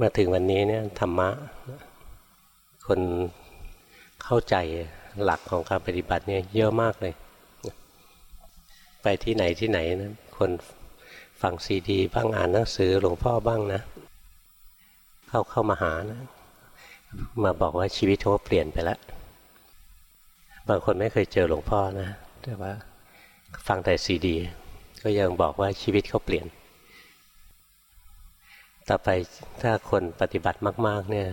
มาถึงวันนี้เนี่ยธรรมะ คนเข้าใจหลักของการปฏิบัติเนี่ยเยอะมากเลย ไปที่ไหนที่ไหนนะคนฟังซีดีบ้างอ่านหนังสือหลวงพ่อบ้างนะ เข้าเข้ามาหานะ มาบอกว่าชีวิตเขาเปลี่ยนไปแล้ว บางคนไม่เคยเจอหลวงพ่อนะ แต่ว่าฟังแต่ซีดี ก็ยังบอกว่าชีวิตเขาเปลี่ยน ต่อไปถ้าคนปฏิบัติมาก ๆ เนี่ย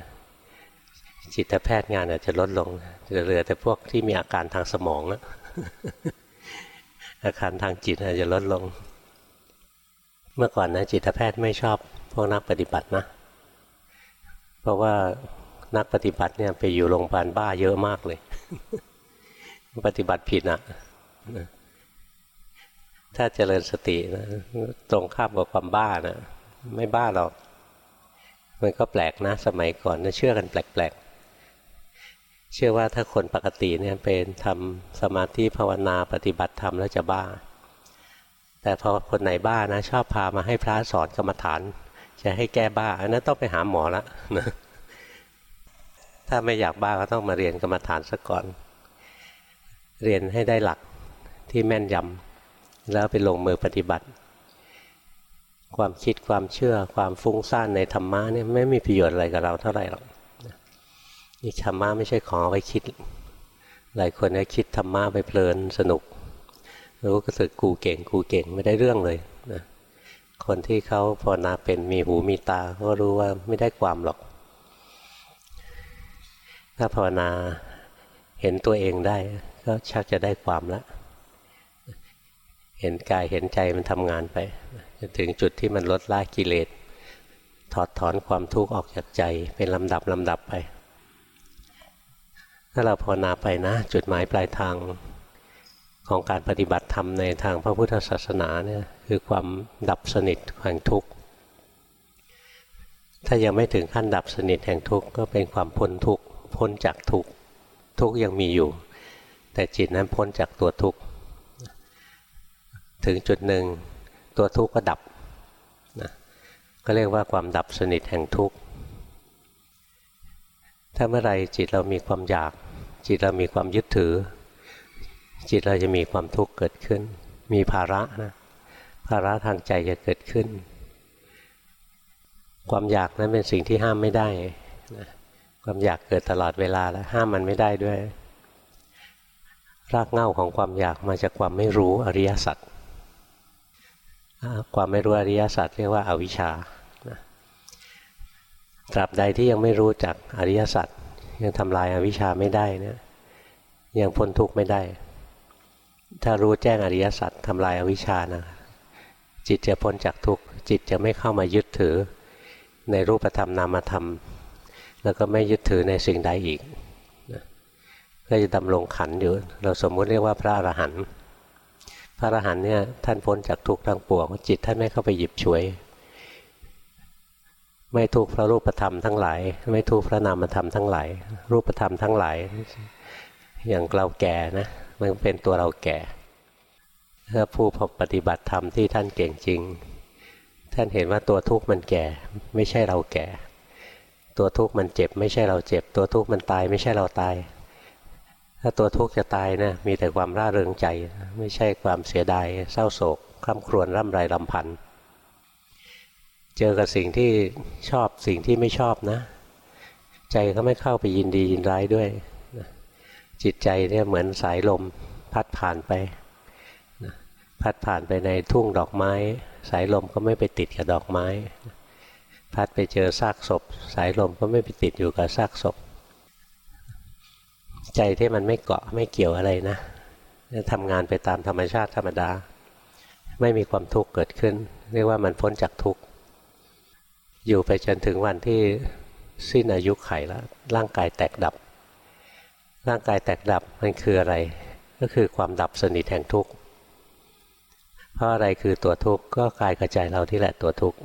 จิตแพทย์งานอาจจะลดลงจะเหลือแต่พวกที่มีอาการทางสมองนะอาการทางจิตอาจจะลดลง เมื่อก่อนนะจิตแพทย์ไม่ชอบพวกนักปฏิบัตินะ เพราะว่านักปฏิบัติเนี่ยไปอยู่โรงพยาบาลบ้าเยอะมากเลย ปฏิบัติผิดอะถ้าเจริญสตินะตรงข้ามกับความบ้านะไม่บ้าหรอก มันก็แปลกนะ สมัยก่อนนะเชื่อกันแปลกๆ เชื่อว่าถ้าคนปกติเนี่ยเป็นทำสมาธิภาวนาปฏิบัติธรรมแล้วจะบ้า แต่พอคนไหนบ้านะ ชอบพามาให้พระสอนกรรมฐาน จะให้แก้บ้าอันนั้นต้องไปหาหมอละนะถ้าไม่อยากบ้าก็ต้องมาเรียนกรรมฐานซะก่อน เรียนให้ได้หลักที่แม่นยำแล้วไปลงมือปฏิบัติ ความคิดความเชื่อความฟุ้งซ่านในธรรมะเนี่ยไม่มีประโยชน์อะไรกับเราเท่าไหร่หรอกนี่ธรรมะไม่ใช่ของเอาไว้คิด หลายคนเนี่ยคิดธรรมะไปเพลินสนุก รู้ก็สึกกูเก่งกูเก่งไม่ได้เรื่องเลยนะคนที่เขาภาวนาเป็นมีหูมีตาก็รู้ว่าไม่ได้ความหรอก ถ้าภาวนาเห็นตัวเองได้ ก็ชักจะได้ความแล้วเห็นกายเห็นใจมันทำงานไป จนถึงจุดที่มันลดละกิเลสถอดถอนความทุกข์ออกจากใจเป็นลำดับลำดับไป ถ้าเราภาวนาไปนะ จุดหมายปลายทางของการปฏิบัติธรรมในทางพระพุทธศาสนาเนี่ยคือความดับสนิทแห่งทุกข์ ถ้ายังไม่ถึงขั้นดับสนิทแห่งทุกข์ก็เป็นความพ้นทุกข์พ้นจากทุกข์ทุกข์ยังมีอยู่ แต่จิตนั้นพ้นจากตัวทุกข์ ถึงจุดหนึ่ง ตัวทุกข์ก็ดับนะก็เรียกว่าความดับสนิทแห่งทุกข์ถ้าเมื่อไรจิตเรามีความอยาก จิตเรามีความยึดถือ จิตเราจะมีความทุกข์เกิดขึ้น มีภาระนะภาระทางใจจะเกิดขึ้น ความอยากนั้นเป็นสิ่งที่ห้ามไม่ได้นะความอยากเกิดตลอดเวลาแล้วห้ามมันไม่ได้ด้วย รากเหง้าของความอยากมาจากความไม่รู้อริยสัจ ความไม่รู้อริยสัจเรียกว่าอาวิชชาตราบใดที่ยังไม่รู้จักอริยสัจยังทำลายอาวิชชาไม่ได้เนี่ยยังพ้นทุกข์ไม่ได้ ถ้ารู้แจ้งอริยสัจทำลายอาวิชชานะจิตจะพ้นจากทุกข์จิตจะไม่เข้ามายึดถือในรูปธรรมนามธรรม แล้วก็ไม่ยึดถือในสิ่งใดอีกก็จะดำรงขันอยู่ เราสมมุติเรียกว่าพระอรหันต์ พระอรหันต์เนี่ยท่านพ้นจากทุกข์ทั้งปวงจิตท่านไม่เข้าไปหยิบฉวย ไม่ทุกข์พระรูปธรรมทั้งหลาย ไม่ทุกข์พระนามธรรมทั้งหลาย รูปธรรมทั้งหลาย อย่างเราแก่นะมันเป็นตัวเราแก่ถ้าผู้ปฏิบัติธรรมที่ท่านเก่งจริง ท่านเห็นว่าตัวทุกข์มันแก่ ไม่ใช่เราแก่ ตัวทุกข์มันเจ็บ ไม่ใช่เราเจ็บ ตัวทุกข์มันตาย ไม่ใช่เราตาย ถ้าตัวทุกข์จะตายนะมีแต่ความร่าเริงใจ ไม่ใช่ความเสียดายเศร้าโศกคร่ำครวญร่ำไรลำพันธ์เจอกับสิ่งที่ชอบสิ่งที่ไม่ชอบนะ ใจก็ไม่เข้าไปยินดียินร้ายด้วย จิตใจเนี่ยเหมือนสายลมพัดผ่านไปพัดผ่านไปในทุ่งดอกไม้ สายลมก็ไม่ไปติดกับดอกไม้ พัดไปเจอซากศพ สายลมก็ไม่ไปติดอยู่กับซากศพ ใจที่มันไม่เกาะไม่เกี่ยวอะไรนะทำงานไปตามธรรมชาติธรรมดา ไม่มีความทุกข์เกิดขึ้น เรียกว่ามันพ้นจากทุกข์อยู่ไปจนถึงวันที่สิ้นอายุไขแล้วร่างกายแตกดับ ร่างกายแตกดับมันคืออะไร ก็คือความดับสนิทแห่งทุกข์เพราะอะไรคือตัวทุกข์ก็กายกระใจเราที่แหละตัวทุกข์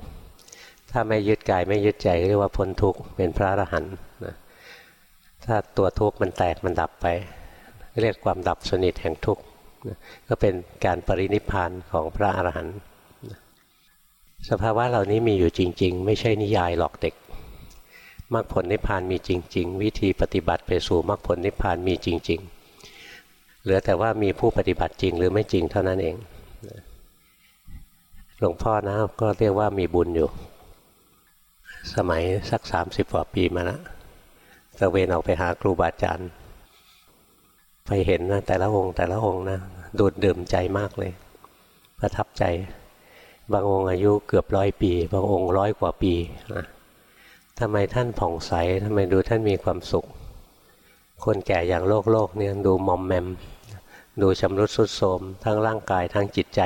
ถ้าไม่ยึดกายไม่ยึดใจเรียกว่าพ้นทุกข์เป็นพระอรหันต์ ถ้าตัวทุกข์มันแตกมันดับไป เรียกความดับสนิทแห่งทุกข์ก็เป็นการปรินิพานของพระอรหันต์สภาวะเหล่านี้มีอยู่จริง ๆ ไม่ใช่นิยายหลอกเด็กมรรคผลนิพพานมีจริง ๆ วิธีปฏิบัติไปสู่มรรคผลนิพพานมีจริง ๆ เหลือแต่ว่ามีผู้ปฏิบัติจริงหรือไม่จริงเท่านั้นเองหลวงพ่อนะก็เรียกว่ามีบุญอยู่ สมัยสักสามสิบกว่าปีมาแล้ว ตะเวนออกไปหาครูบาอาจารย์ไปเห็นนะแต่ละองค์แต่ละองค์นะดูดดื่มใจมากเลย ประทับใจ บางองค์อายุเกือบร้อยปี บางองค์ร้อยกว่าปีนะทำไมท่านผ่องใสทำไมดูท่านมีความสุข คนแก่อย่างโลกโลกเนี่ยดูมอมแมม ดูชำรุดสุดโทมทั้งร่างกายทั้งจิตใจ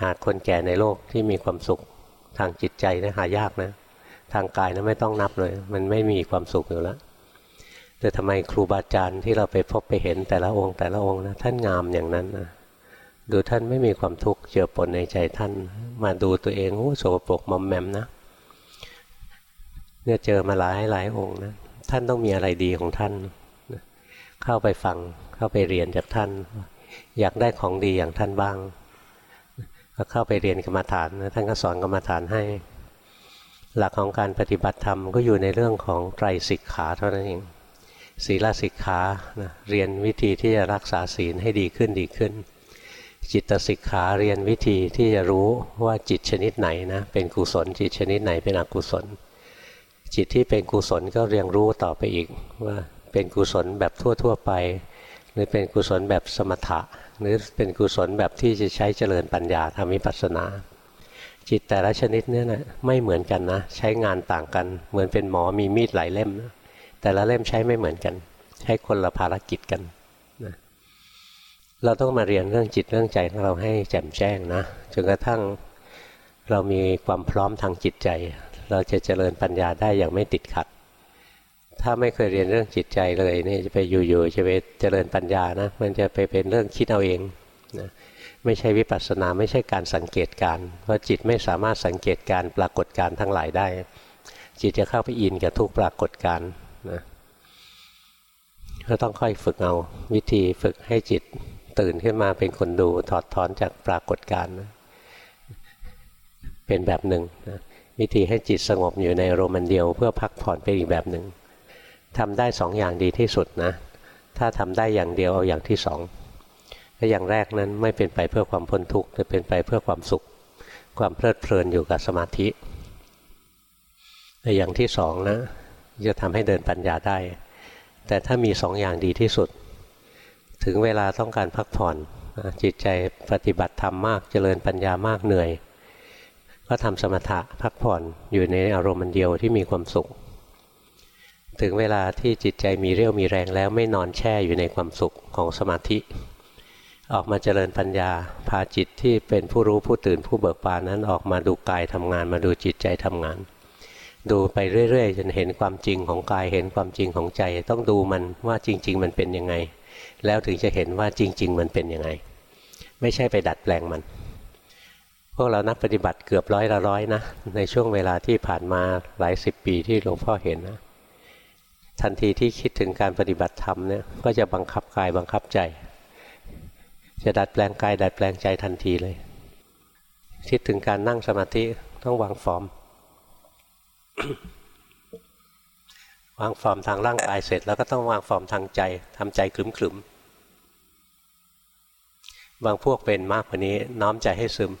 หาคนแก่ในโลกที่มีความสุขทางจิตใจนะหายากนะ ทางกายนะไม่ต้องนับเลย มันไม่มีความสุขอยู่แล้ว แต่ทำไมครูบาอาจารย์ที่เราไปพบไปเห็นแต่ละองค์แต่ละองค์นะท่านงามอย่างนั้นนะดูท่านไม่มีความทุกข์เจือปนในใจท่าน มาดูตัวเองโอ้โสโปรกมอมแมมนะเนี่ยเจอมาหลายหลายองค์นะท่านต้องมีอะไรดีของท่าน เข้าไปฟังเข้าไปเรียนจากท่าน อยากได้ของดีอย่างท่านบ้างก็เข้าไปเรียนกรรมฐานนะท่านก็สอนกรรมฐานให้ หลักของการปฏิบัติธรรมก็อยู่ในเรื่องของไตรสิกขาเท่านั้นเองศีลสิกขานะเรียนวิธีที่จะรักษาศีลให้ดีขึ้นดีขึ้น จิตสิกขาเรียนวิธีที่จะรู้ว่าจิตชนิดไหนนะเป็นกุศล จิตชนิดไหนเป็นอกุศล จิตที่เป็นกุศลก็เรียนรู้ต่อไปอีกว่าเป็นกุศลแบบทั่ว ๆ ไป หรือเป็นกุศลแบบสมถะ หรือเป็นกุศลแบบที่จะใช้เจริญปัญญาทำวิปัสสนา จิตแต่ละชนิดเนี่ยนะไม่เหมือนกันนะ ใช้งานต่างกัน เหมือนเป็นหมอมีมีดหลายเล่มนะแต่ละเล่มใช้ไม่เหมือนกัน ใช้คนละภารกิจกันนะเราต้องมาเรียนเรื่องจิตเรื่องใจของเราให้แจ่มแจ้งนะจนกระทั่งเรามีความพร้อมทางจิตใจ เราจะเจริญปัญญาได้อย่างไม่ติดขัด ถ้าไม่เคยเรียนเรื่องจิตใจเลยนี่จะไปอยู่ๆจะไปเจริญปัญญานะมันจะไปเป็นเรื่องคิดเอาเองนะ ไม่ใช่วิปัสสนาไม่ใช่การสังเกตการ เพราะจิตไม่สามารถสังเกตการปรากฏการทั้งหลายได้ จิตจะเข้าไปอินกับทุกปรากฏการนะก็ต้องค่อยฝึกเอาวิธีฝึกให้จิตตื่นขึ้นมาเป็นคนดูถอดถอนจากปรากฏการณ์เป็นแบบหนึ่งนะวิธีให้จิตสงบอยู่ในโรมันเดียว เพื่อพักผ่อนเป็นอีกแบบหนึ่งทำได้สองอย่างดีที่สุดนะ ถ้าทำได้อย่างเดียวเอาอย่างที่สอง ถ้าอย่างแรกนั้นไม่เป็นไปเพื่อความพ้นทุกข์แต่เป็นไปเพื่อความสุข ความเพลิดเพลินอยู่กับสมาธิแต่อย่างที่สองนะจะทำให้เดินปัญญาได้ แต่ถ้ามีสองอย่างดีที่สุด ถึงเวลาต้องการพักผ่อนจิตใจปฏิบัติธรรมมาก เจริญปัญญามากเหนื่อย ก็ทำสมถะพักผ่อนอยู่ในอารมณ์เดียวที่มีความสุข ถึงเวลาที่จิตใจมีเรี่ยวมีแรงแล้วไม่นอนแช่อยู่ในความสุขของสมาธิ ออกมาเจริญปัญญา พาจิตที่เป็นผู้รู้ผู้ตื่นผู้เบิกบานนั้นออกมาดูกายทำงาน มาดูจิตใจทำงาน ดูไปเรื่อยๆจนเห็นความจริงของกายเห็นความจริงของใจ ต้องดูมันว่าจริง ๆ มันเป็นยังไง แล้วถึงจะเห็นว่าจริง ๆ มันเป็นยังไง ไม่ใช่ไปดัดแปลงมัน พวกเรานักปฏิบัติเกือบร้อยละร้อยนะในช่วงเวลาที่ผ่านมาหลายสิบปีที่หลวงพ่อเห็นนะทันทีที่คิดถึงการปฏิบัติธรรมเนี่ยก็จะบังคับกายบังคับใจ จะดัดแปลงกายดัดแปลงใจทันทีเลย คิดถึงการนั่งสมาธิต้องวางฟอร์ม วางฟอร์มทางร่างกายเสร็จ แล้วก็ต้องวางฟอร์มทางใจทำใจขลุ่มขลุ่มบางพวกเป็นมากกว่านี้น้อมใจให้ซึม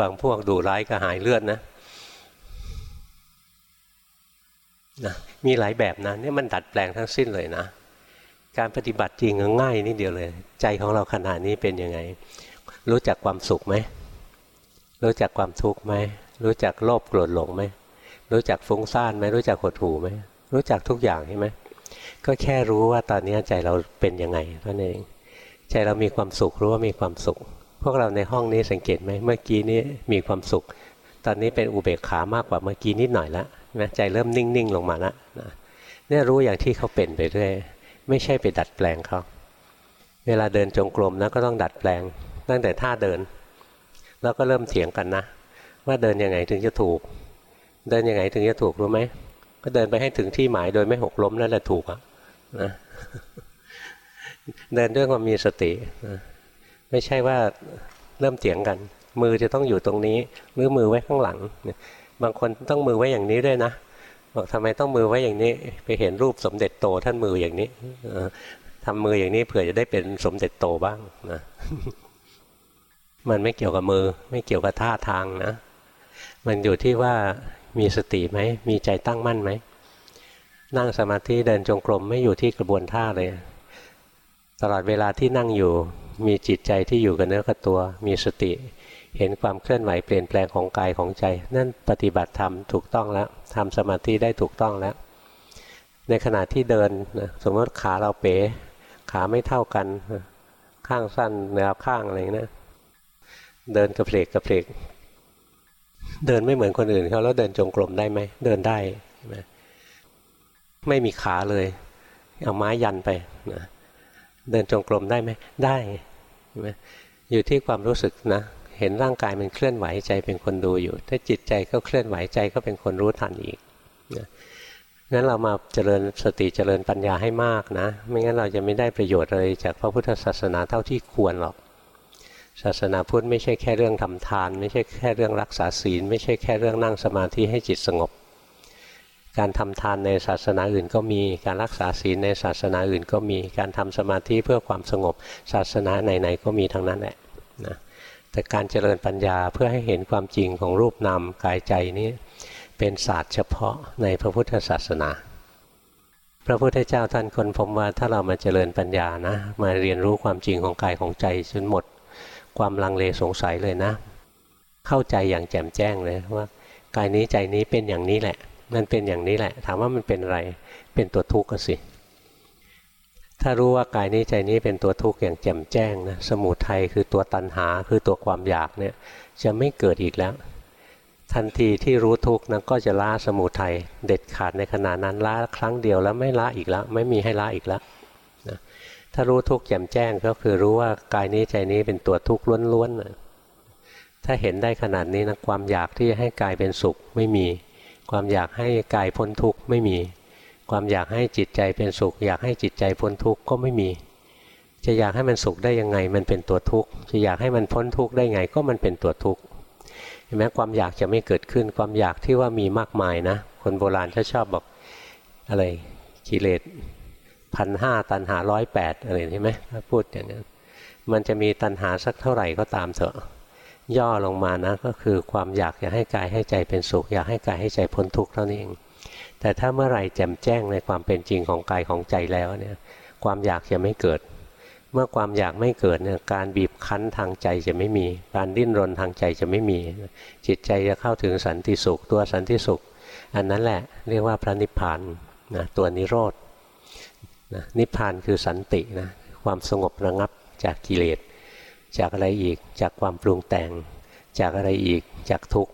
บางพวกดูร้ายก็หายเลือดนะนะมีหลายแบบนะนี่มันดัดแปลงทั้งสิ้นเลยนะ การปฏิบัติจริงง่ายนิดเดียวเลย ใจของเราขนาดนี้เป็นยังไง รู้จักความสุขไหมรู้จักความทุกข์ไหมรู้จักโลภโกรธหลงไหมรู้จักฟุ้งซ่านไหมรู้จักหดหู่ไหมรู้จักทุกอย่างใช่ไหมก็แค่รู้ว่าตอนนี้ใจเราเป็นยังไงนั่นเองใจเรามีความสุขรู้ว่ามีความสุข พวกเราในห้องนี้สังเกตไหมเมื่อกี้นี้มีความสุข ตอนนี้เป็นอุเบกขามากกว่าเมื่อกี้นิดหน่อยละนะใจเริ่มนิ่งๆลงมาละนะเนี่ยรู้อย่างที่เขาเป็นไปเรื่อย ไม่ใช่ไปดัดแปลงเขาเวลาเดินจงกรมนะก็ต้องดัดแปลง ตั้งแต่ท่าเดิน แล้วก็เริ่มเถียงกันนะ ว่าเดินยังไงถึงจะถูก เดินยังไงถึงจะถูกรู้ไหมก็เดินไปให้ถึงที่หมายโดยไม่หกล้มนั่นแหละถูกอะนะเดินด้วยความมีสตินะไม่ใช่ว่าเริ่มเถียงกัน มือจะต้องอยู่ตรงนี้หรือมือไว้ข้างหลัง บางคนต้องมือไว้อย่างนี้ด้วยนะ บอกทำไมต้องมือไว้อย่างนี้ ไปเห็นรูปสมเด็จโตท่านมืออย่างนี้ทำมืออย่างนี้เผื่อจะได้เป็นสมเด็จโตบ้างนะมันไม่เกี่ยวกับมือ ไม่เกี่ยวกับท่าทางนะ มันอยู่ที่ว่ามีสติไหม มีใจตั้งมั่นไหม นั่งสมาธิเดินจงกรมไม่อยู่ที่กระบวนท่าเลย ตลอดเวลาที่นั่งอยู่ มีจิตใจที่อยู่กับเนื้อกับตัว มีสติ เห็นความเคลื่อนไหวเปลี่ยนแปลงของกายของใจ นั่นปฏิบัติธรรมถูกต้องแล้วทำสมาธิได้ถูกต้องแล้ว ในขณะที่เดินนะสมมติขาเราเป๋ ขาไม่เท่ากันข้างสั้นแนวข้างอะไรนี้นะเดินกระเพลกกระเพลกเดินไม่เหมือนคนอื่นเขาแล้วเดินจงกรมได้ไหมเดินได้ไหมไม่มีขาเลย เอาไม้ยันไปนะเดินจงกรมได้ไหมได้ไหมอยู่ที่ความรู้สึกนะ เห็นร่างกายมันเคลื่อนไหวใจเป็นคนดูอยู่ ถ้าจิตใจก็เคลื่อนไหวใจก็เป็นคนรู้ทันอีกนะงั้นเรามาเจริญสติเจริญปัญญาให้มากนะ ไม่งั้นเราจะไม่ได้ประโยชน์เลยจากพระพุทธศาสนาเท่าที่ควรหรอก ศาสนาพุทธไม่ใช่แค่เรื่องทำทาน ไม่ใช่แค่เรื่องรักษาศีล ไม่ใช่แค่เรื่องนั่งสมาธิให้จิตสงบ การทำทานในศาสนาอื่นก็มี การรักษาศีลในศาสนาอื่นก็มี การทำสมาธิเพื่อความสงบ ศาสนาไหนๆก็มีทั้งนั้นแหละนะ แต่การเจริญปัญญาเพื่อให้เห็นความจริงของรูปนามกายใจนี้ เป็นศาสตร์เฉพาะในพระพุทธศาสนา พระพุทธเจ้าท่านคนพบว่าถ้าเรามาเจริญปัญญานะ มาเรียนรู้ความจริงของกายของใจจนหมด ความลังเลสงสัยเลยนะ เข้าใจอย่างแจ่มแจ้งเลยว่ากายนี้ใจนี้เป็นอย่างนี้แหละ มันเป็นอย่างนี้แหละ ถามว่ามันเป็นอะไร เป็นตัวทุกข์ก็สิ ถ้ารู้ว่ากายนี้ใจนี้เป็นตัวทุกข์อย่างแจ่มแจ้งนะสมุทัยคือตัวตัณหาคือตัวความอยากเนี่ยจะไม่เกิดอีกแล้ว ทันทีที่รู้ทุกข์นั้นก็จะละสมุทัยเด็ดขาดในขณะนั้นละครั้งเดียวแล้วไม่ละอีกแล้ว ไม่มีให้ละอีกแล้วนะถ้ารู้ทุกข์แจ่มแจ้งก็คือรู้ว่ากายนี้ใจนี้เป็นตัวทุกข์ล้วนๆถ้าเห็นได้ขนาดนี้นะความอยากที่จะให้กายเป็นสุขไม่มี ความอยากให้กายพ้นทุกข์ไม่มี ความอยากให้จิตใจเป็นสุข อยากให้จิตใจพ้นทุกข์ก็ไม่มี จะอยากให้มันสุขได้ยังไงมันเป็นตัวทุกข์จะอยากให้มันพ้นทุกข์ได้ไงก็มันเป็นตัวทุกข์เห็นไหมความอยากจะไม่เกิดขึ้นความอยากที่ว่ามีมากมายนะ คนโบราณเขาชอบบอกอะไรกิเลสพันห้าตันหาร้อยแปดอะไรใช่ไหมถ้าพูดอย่างนั้นมันจะมีตันหาสักเท่าไหร่ก็ตามเถอะ ย่อลงมานะก็คือความอยากอยากให้กายให้ใจเป็นสุข อยากให้กายให้ใจพ้นทุกข์เท่านั้เอง แต่ถ้าเมื่อไหร่แจ่มแจ้งในความเป็นจริงของกายของใจแล้วเนี่ยความอยากจะไม่เกิด เมื่อความอยากไม่เกิดเนี่ยการบีบคั้นทางใจจะไม่มี การดิ้นรนทางใจจะไม่มี จิตใจจะเข้าถึงสันติสุข ตัวสันติสุข อันนั้นแหละเรียกว่าพระนิพพานนะตัวนิโรธนะนิพพานคือสันตินะความสงบระงับจากกิเลส จากอะไรอีกจากความปรุงแต่ง จากอะไรอีกจากทุกข์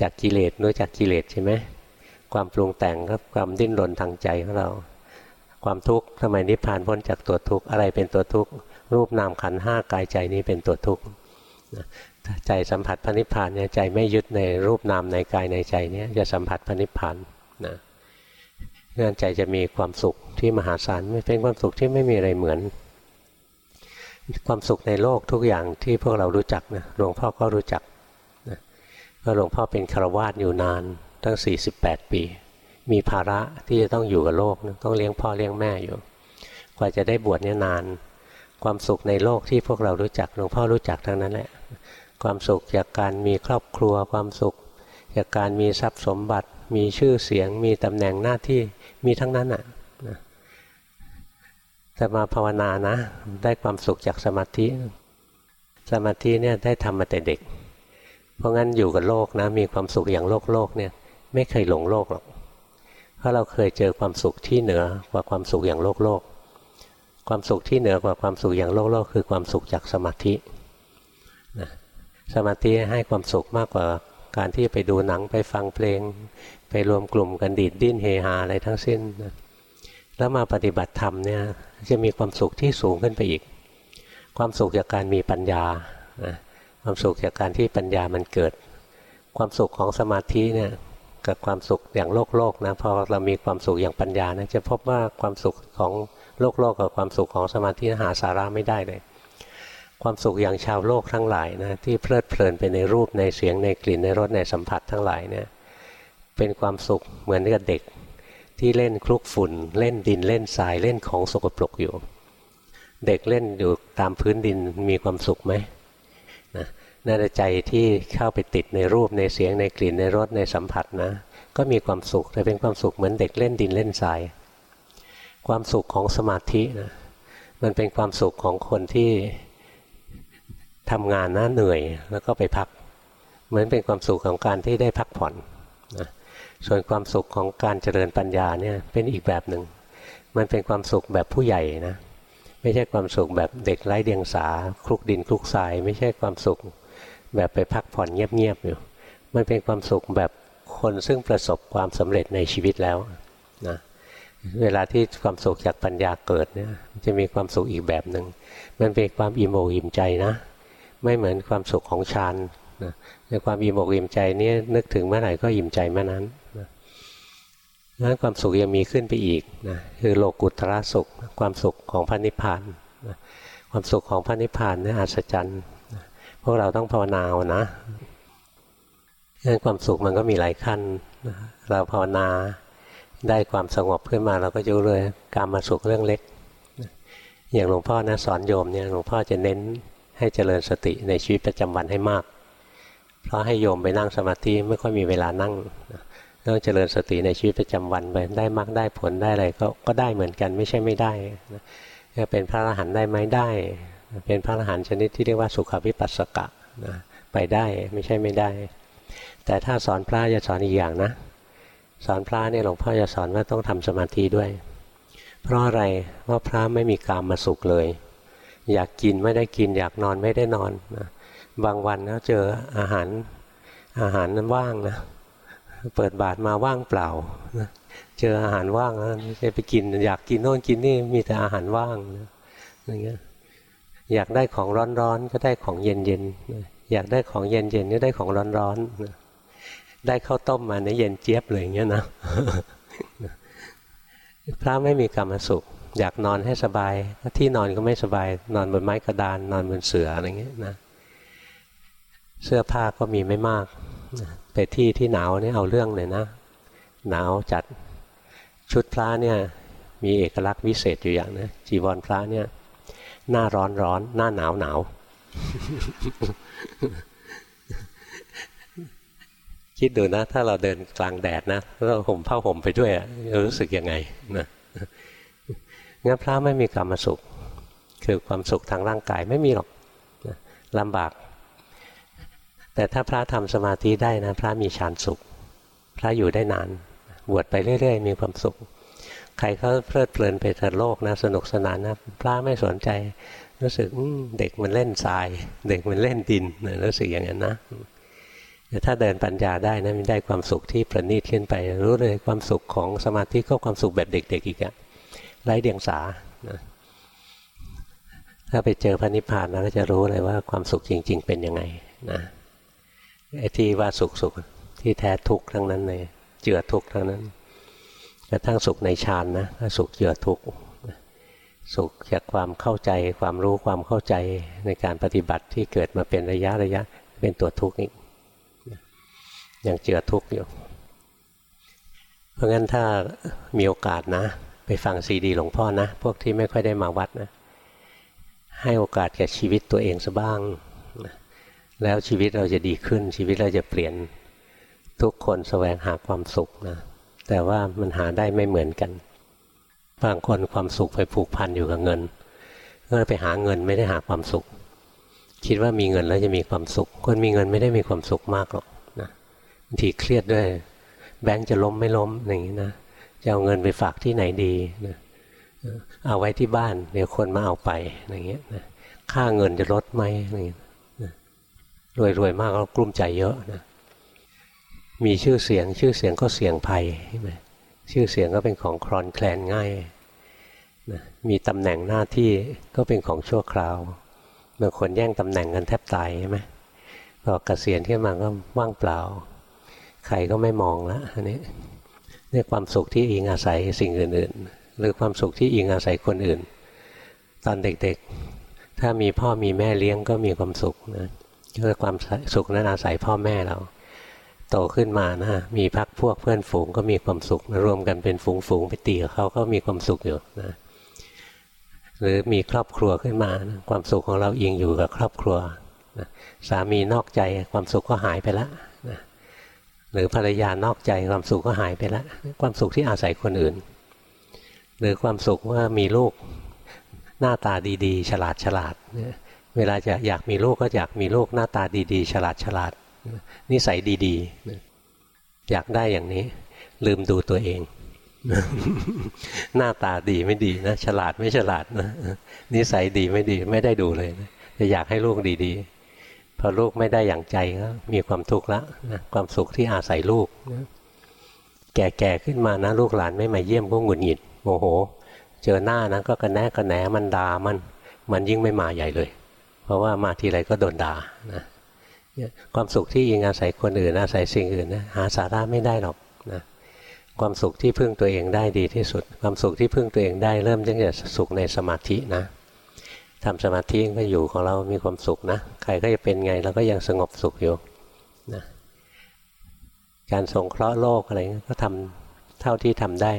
จากกิเลสรู้จากกิเลสใช่ไหม ความปรุงแต่งก็ความดิ้นรนทางใจของเรา ความทุกข์ทำไมนิพพานพ้นจากตัวทุกข์อะไรเป็นตัวทุกข์รูปนามขันห้ากายใจนี้เป็นตัวทุกข์ใจสัมผัสพระนิพพานเนี่ยใจไม่ยึดในรูปนามในกายในใจเนี่ยจะสัมผัสพระนิพพานนะงั้นใจจะมีความสุขที่มหาศาลไม่เป็นความสุขที่ไม่มีอะไรเหมือน ความสุขในโลกทุกอย่างที่พวกเรารู้จักนะหลวงพ่อก็รู้จักนะก็หลวงพ่อเป็นคารวาสอยู่นาน ตั้ง 48 ปี มีภาระที่จะต้องอยู่กับโลกต้องเลี้ยงพ่อเลี้ยงแม่อยู่ กว่าจะได้บวชเนี่ยนาน ความสุขในโลกที่พวกเรารู้จักหลวงพ่อรู้จักทั้งนั้นแหละความสุขจากการมีครอบครัวความสุข จากการมีทรัพย์สมบัติ มีชื่อเสียง มีตำแหน่งหน้าที่มีทั้งนั้นอะแต่มาภาวนานะ ได้ความสุขจากสมาธิ สมาธิเนี่ยได้ทำมาแต่เด็ก เพราะงั้นอยู่กับโลกนะมีความสุขอย่างโลกโลกเนี่ย ไม่เคยหลงโลกหรอกเพราะเราเคยเจอความสุขที่เหนือกว่าความสุขอย่างโลกโลก ความสุขที่เหนือกว่าความสุขอย่างโลกโลก คือความสุขจากสมาธินะสมาธิให้ความสุขมากกว่าการที่ไปดูหนังไปฟังเพลง ไปรวมกลุ่มกันดีดดิ้นเฮฮาอะไรทั้งสิ้นนะแล้วมาปฏิบัติธรรมเนี่ยจะมีความสุขที่สูงขึ้นไปอีก ความสุขจากการมีปัญญาความสุขจากการที่ปัญญามันเกิด ความสุขของสมาธิเนี่ย กับความสุขอย่างโลกโลกนะพอเรามีความสุขอย่างปัญญานะจะพบว่าความสุขของโลกโลกกับความสุขของสมาธิหาสาระไม่ได้เลย ความสุขอย่างชาวโลกทั้งหลายนะที่เพลิดเพลินไปในรูปในเสียงในกลิ่นในรสในสัมผัสทั้งหลายเนี่ยเป็นความสุขเหมือนกับเด็กที่เล่นคลุกฝุ่น เล่นดินเล่นทรายเล่นของสกปรกอยู่ เด็กเล่นอยู่ตามพื้นดินมีความสุขไหมนะ นั่นใจที่เข้าไปติดในรูปในเสียงในกลิ่นในรสในสัมผัสนะ ก็มีความสุขแต่เป็นความสุขเหมือนเด็กเล่นดินเล่นทราย ความสุขของสมาธินะมันเป็นความสุขของคนที่ทำงานนะเหนื่อยแล้วก็ไปพัก เหมือนเป็นความสุขของการที่ได้พักผ่อนนะส่วนความสุขของการเจริญปัญญาเนี่ยเป็นอีกแบบหนึ่ง มันเป็นความสุขแบบผู้ใหญ่นะ ไม่ใช่ความสุขแบบเด็กไร้เดียงสาคลุกดินคลุกทราย ไม่ใช่ความสุข แบบไปพักผ่อนเงียบๆอยู่ มันเป็นความสุขแบบคนซึ่งประสบความสำเร็จในชีวิตแล้วนะเวลาที่ความสุขจากปัญญาเกิดเนี่ยจะมีความสุขอีกแบบหนึ่งมันเป็นความอิ่มอกอิ่มใจนะ ไม่เหมือนความสุขของฌานนะในความอิ่มอกอิ่มใจนี้นึกถึงเมื่อไหร่ก็อิ่มใจเมื่อนั้นนะนั้นความสุขยังมีขึ้นไปอีกนะคือโลกุตระสุข ความสุขของพระนิพพานนะความสุขของพระนิพพานนี่อัศจรรย์ พวกเราต้องภาวนาเอานะงั้นความสุขมันก็มีหลายขั้น เราภาวนาได้ความสงบขึ้นมาเราก็จะรู้เลยการมาสุขเรื่องเล็ก อย่างหลวงพ่อนะสอนโยมเนี่ยหลวงพ่อจะเน้นให้เจริญสติในชีวิตประจำวันให้มาก เพราะให้โยมไปนั่งสมาธิไม่ค่อยมีเวลานั่งต้องเจริญสติในชีวิตประจำวันไปได้มากได้ผลได้อะไรก็ก็ได้เหมือนกันไม่ใช่ไม่ได้จะเป็นพระอรหันต์ได้ไหมได้ เป็นพระอรหันต์ชนิดที่เรียกว่าสุขวิปัสสกะนะไปได้ไม่ใช่ไม่ได้ แต่ถ้าสอนพระจะสอนอีกอย่างนะ สอนพระเนี่ยหลวงพ่อจะสอนว่าต้องทำสมาธิด้วย เพราะอะไรว่าพระไม่มีกามมาสุขเลย อยากกินไม่ได้กิน อยากนอนไม่ได้นอนนะบางวันก็เจออาหารอาหารนั้นว่างนะเปิดบาทมาว่างเปล่านะเจออาหารว่างนะจะไปกินอยากกินโน่นกินนี่มีแต่อาหารว่างนะอย่างเงี้ย อยากได้ของร้อนๆก็ได้ของเย็นๆอยากได้ของเย็นๆก็ได้ของร้อนๆได้ข้าวต้มมาเนี่ยเย็นเจี๊ยบเลยอย่างเงี้ยนะพระไม่มีกรรมสุข อยากนอนให้สบายที่นอนก็ไม่สบาย นอนบนไม้กระดาน นอนบนเสืออะไรเงี้ยนะเสื้อผ้าก็มีไม่มากไปที่ที่หนาวนี่เอาเรื่องเลยนะ หนาวจัดชุดพระเนี่ยมีเอกลักษณ์วิเศษอยู่อย่างนะจีวรพระเนี่ย หน้าร้อนร้อนหน้าหนาวหนาวคิดดูนะ ถ้าเราเดินกลางแดดนะเราห่มผ้าห่มไปด้วยรู้สึกยังไงนะงั้นพระไม่มีกรรมสุข คือความสุขทางร่างกายไม่มีหรอกลำบาก แต่ถ้าพระทำสมาธิได้นะ พระมีฌานสุข พระอยู่ได้นานบวชไปเรื่อย ๆ มีความสุข ใครเขาเพลิดเพลินไปแต่โลกนะสนุกสนานนะพระไม่สนใจ รู้สึกเด็กมันเล่นทราย เด็กมันเล่นดินรู้สึกอย่างนั้นนะแต่ถ้าเดินปัญญาได้นะมันได้ความสุขที่ประณีตขึ้นไป รู้เลยความสุขของสมาธิก็ความสุขแบบเด็ก ๆ อีกอะไร้เดียงสานะถ้าไปเจอพระนิพพานเราก็จะรู้เลยว่าความสุขจริง ๆ เป็นยังไงนะไอ้ที่ว่าสุขสุขที่แท้ทุกข์ทั้งนั้นเลยเจือทุกข์ทั้งนั้น กระทั่งสุขในฌานนะสุขเจือทุกข์สุขจากความเข้าใจความรู้ความเข้าใจในการปฏิบัติที่เกิดมาเป็นระยะระยะเป็นตัวทุกข์อีกยังเจือทุกข์อยู่ เพราะงั้นถ้ามีโอกาสนะ ไปฟังซีดีหลวงพ่อนะ พวกที่ไม่ค่อยได้มาวัดนะ ให้โอกาสแก่ชีวิตตัวเองซะบ้าง แล้วชีวิตเราจะดีขึ้นชีวิตเราจะเปลี่ยนทุกคนสแสวงหาความสุขนะ แต่ว่ามันหาได้ไม่เหมือนกัน บางคนความสุขไปผูกพันอยู่กับเงิน ก็ไปหาเงินไม่ได้หาความสุข คิดว่ามีเงินแล้วจะมีความสุข คนมีเงินไม่ได้มีความสุขมากหรอกนะบางทีเครียดด้วย แบงค์จะล้มไม่ล้มอย่างนี้นะจะเอาเงินไปฝากที่ไหนดีนะเอาไว้ที่บ้านเดี๋ยวคนมาเอาไปอย่างเงี้ยนะค่าเงินจะลดไหมอะไรเงี้ยรวยรวยมากก็กลุ้มใจเยอะนะ มีชื่อเสียง ชื่อเสียงก็เสี่ยงภัยใช่ไหมชื่อเสียงก็เป็นของคลอนแคลนง่ายนะมีตำแหน่งหน้าที่ก็เป็นของชั่วคราวบางคนแย่งตำแหน่งกันแทบตายใช่ไหมพอเกษียณขึ้นมาก็ว่างเปล่า ใครก็ไม่มองแล้วอันนี้เรียความสุขที่อิงอาศัยสิ่งอื่นๆ หรือความสุขที่อิงอาศัยคนอื่น ตอนเด็กๆ ถ้ามีพ่อมีแม่เลี้ยงก็มีความสุขนะคือความสุขนั้นอาศัยพ่อแม่เรา โตขึ้นมานะมีพักพวกเพื่อนฝูงก็มีความสุขรวมกันเป็นฝูงฝูงไปตีกับเขาก็มีความสุขอยู่นะหรือมีครอบครัวขึ้นมานะความสุขของเราอิงอยู่กับครอบครัวนะสามีนอกใจความสุขก็หายไปแล้วนะหรือภรรยานอกใจความสุขก็หายไปแล้วความสุขที่อาศัยคนอื่น หรือความสุขว่ามีลูกหน้าตาดีๆ ฉลาดฉลาดเวลาจะอยากมีลูกก็อยากมีลูกหน้าตาดีๆ ฉลาดฉลาด นิสัยดีๆ อยากได้อย่างนี้ ลืมดูตัวเอง หน้าตาดีไม่ดีนะฉลาดไม่ฉลาดนะนิสัยดีไม่ดีไม่ได้ดูเลยนะจะอยากให้ลูกดีๆ พอลูกไม่ได้อย่างใจก็มีความทุกข์ละนะความสุขที่อาศัยลูกนะแก่ๆขึ้นมานะลูกหลานไม่มาเยี่ยมก็หงุดหงิดโมโห เจอหน้านะก็กระแนกกระแหนมันด่ามัน มันยิ่งไม่มาใหญ่เลย เพราะว่ามาทีไรก็โดนด่านะ ความสุขที่ยิงอาศัยคนอื่นอาศัยสิ่งอื่นนะหาสาระไม่ได้หรอกนะความสุขที่พึ่งตัวเองได้ดีที่สุด ความสุขที่พึ่งตัวเองได้เริ่มตั้งแต่สุขในสมาธินะทำสมาธิก็อยู่ของเรามีความสุขนะใครก็จะเป็นไงเราก็ยังสงบสุขอยู่นะการสงเคราะห์โลกอะไรก็ทำเท่าที่ทำได้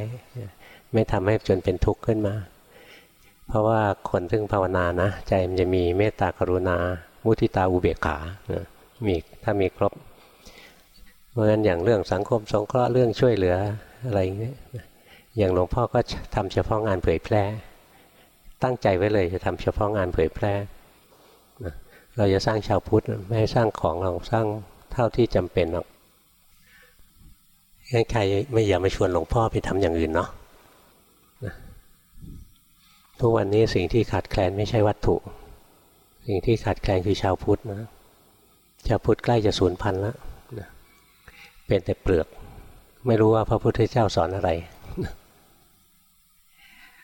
ไม่ทำให้จนเป็นทุกข์ขึ้นมา เพราะว่าคนซึ่งภาวนานะ ใจมันจะมีเมตตากรุณา มุทิตาอุเบกขา มีถ้ามีครบ เพราะฉะนั้นอย่างเรื่องสังคมสงเคราะห์เรื่องช่วยเหลืออะไรอย่างเงี้ยอย่างหลวงพ่อก็ทำเฉพาะงานเผยแพร่ ตั้งใจไว้เลยจะทำเฉพาะงานเผยแพร่เราจะสร้างชาวพุทธไม่ให้สร้างของเราสร้างเท่าที่จำเป็นหรอกงั้นใครไม่อย่ามาชวนหลวงพ่อไปทำอย่างอื่นเนาะทุกวันนี้สิ่งที่ขาดแคลนไม่ใช่วัตถุ สิ่งที่ขาดแคลนคือชาวพุทธนะ ชาวพุทธใกล้จะสูญพันธุ์แล้วนะเป็นแต่เปลือก ไม่รู้ว่าพระพุทธเจ้าสอนอะไร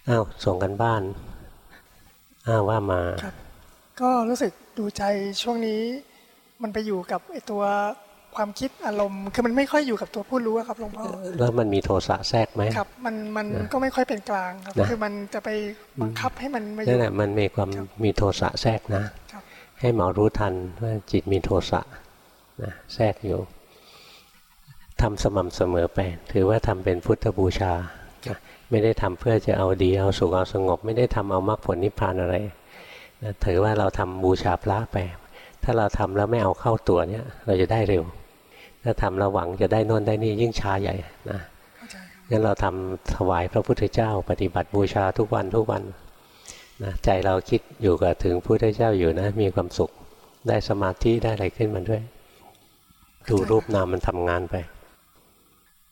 อ้าวส่งกันบ้านอ้าวว่ามาก็รู้สึกดูใจช่วงนี้ มันไปอยู่กับไอตัวความคิดอารมณ์ คือมันไม่ค่อยอยู่กับตัวผู้รู้ครับหลวงพ่อแล้วมันมีโทสะแทรกไหมครับ มันมันก็ไม่ค่อยเป็นกลางครับ คือมันจะไปบังคับให้มันไม่นั่นแหละมันมีความมีโทสะแทรกนะ ให้หมอรู้ทันว่าจิตมีโทสะนะแทรกอยู่ทำสม่ำเสมอไป ถือว่าทำเป็นพุทธบูชา ไม่ได้ทำเพื่อจะเอาดีเอาสุขเอาสงบ ไม่ได้ทำเอามรรคผลนิพพานอะไรนะถือว่าเราทำบูชาพระไป ถ้าเราทำแล้วไม่เอาเข้าตัวเนี่ย เราจะได้เร็ว ถ้าทำระหวังจะได้นอนได้นี่ยิ่งช้าใหญ่นะงั้นเราทำถวายพระพุทธเจ้า ปฏิบัติบูชาทุกวันทุกวัน นะใจเราคิดอยู่กับถึงพุทธเจ้าอยู่นะ มีความสุขได้สมาธิได้อะไรขึ้นมาด้วย ดูรูปนามมันทำงานไป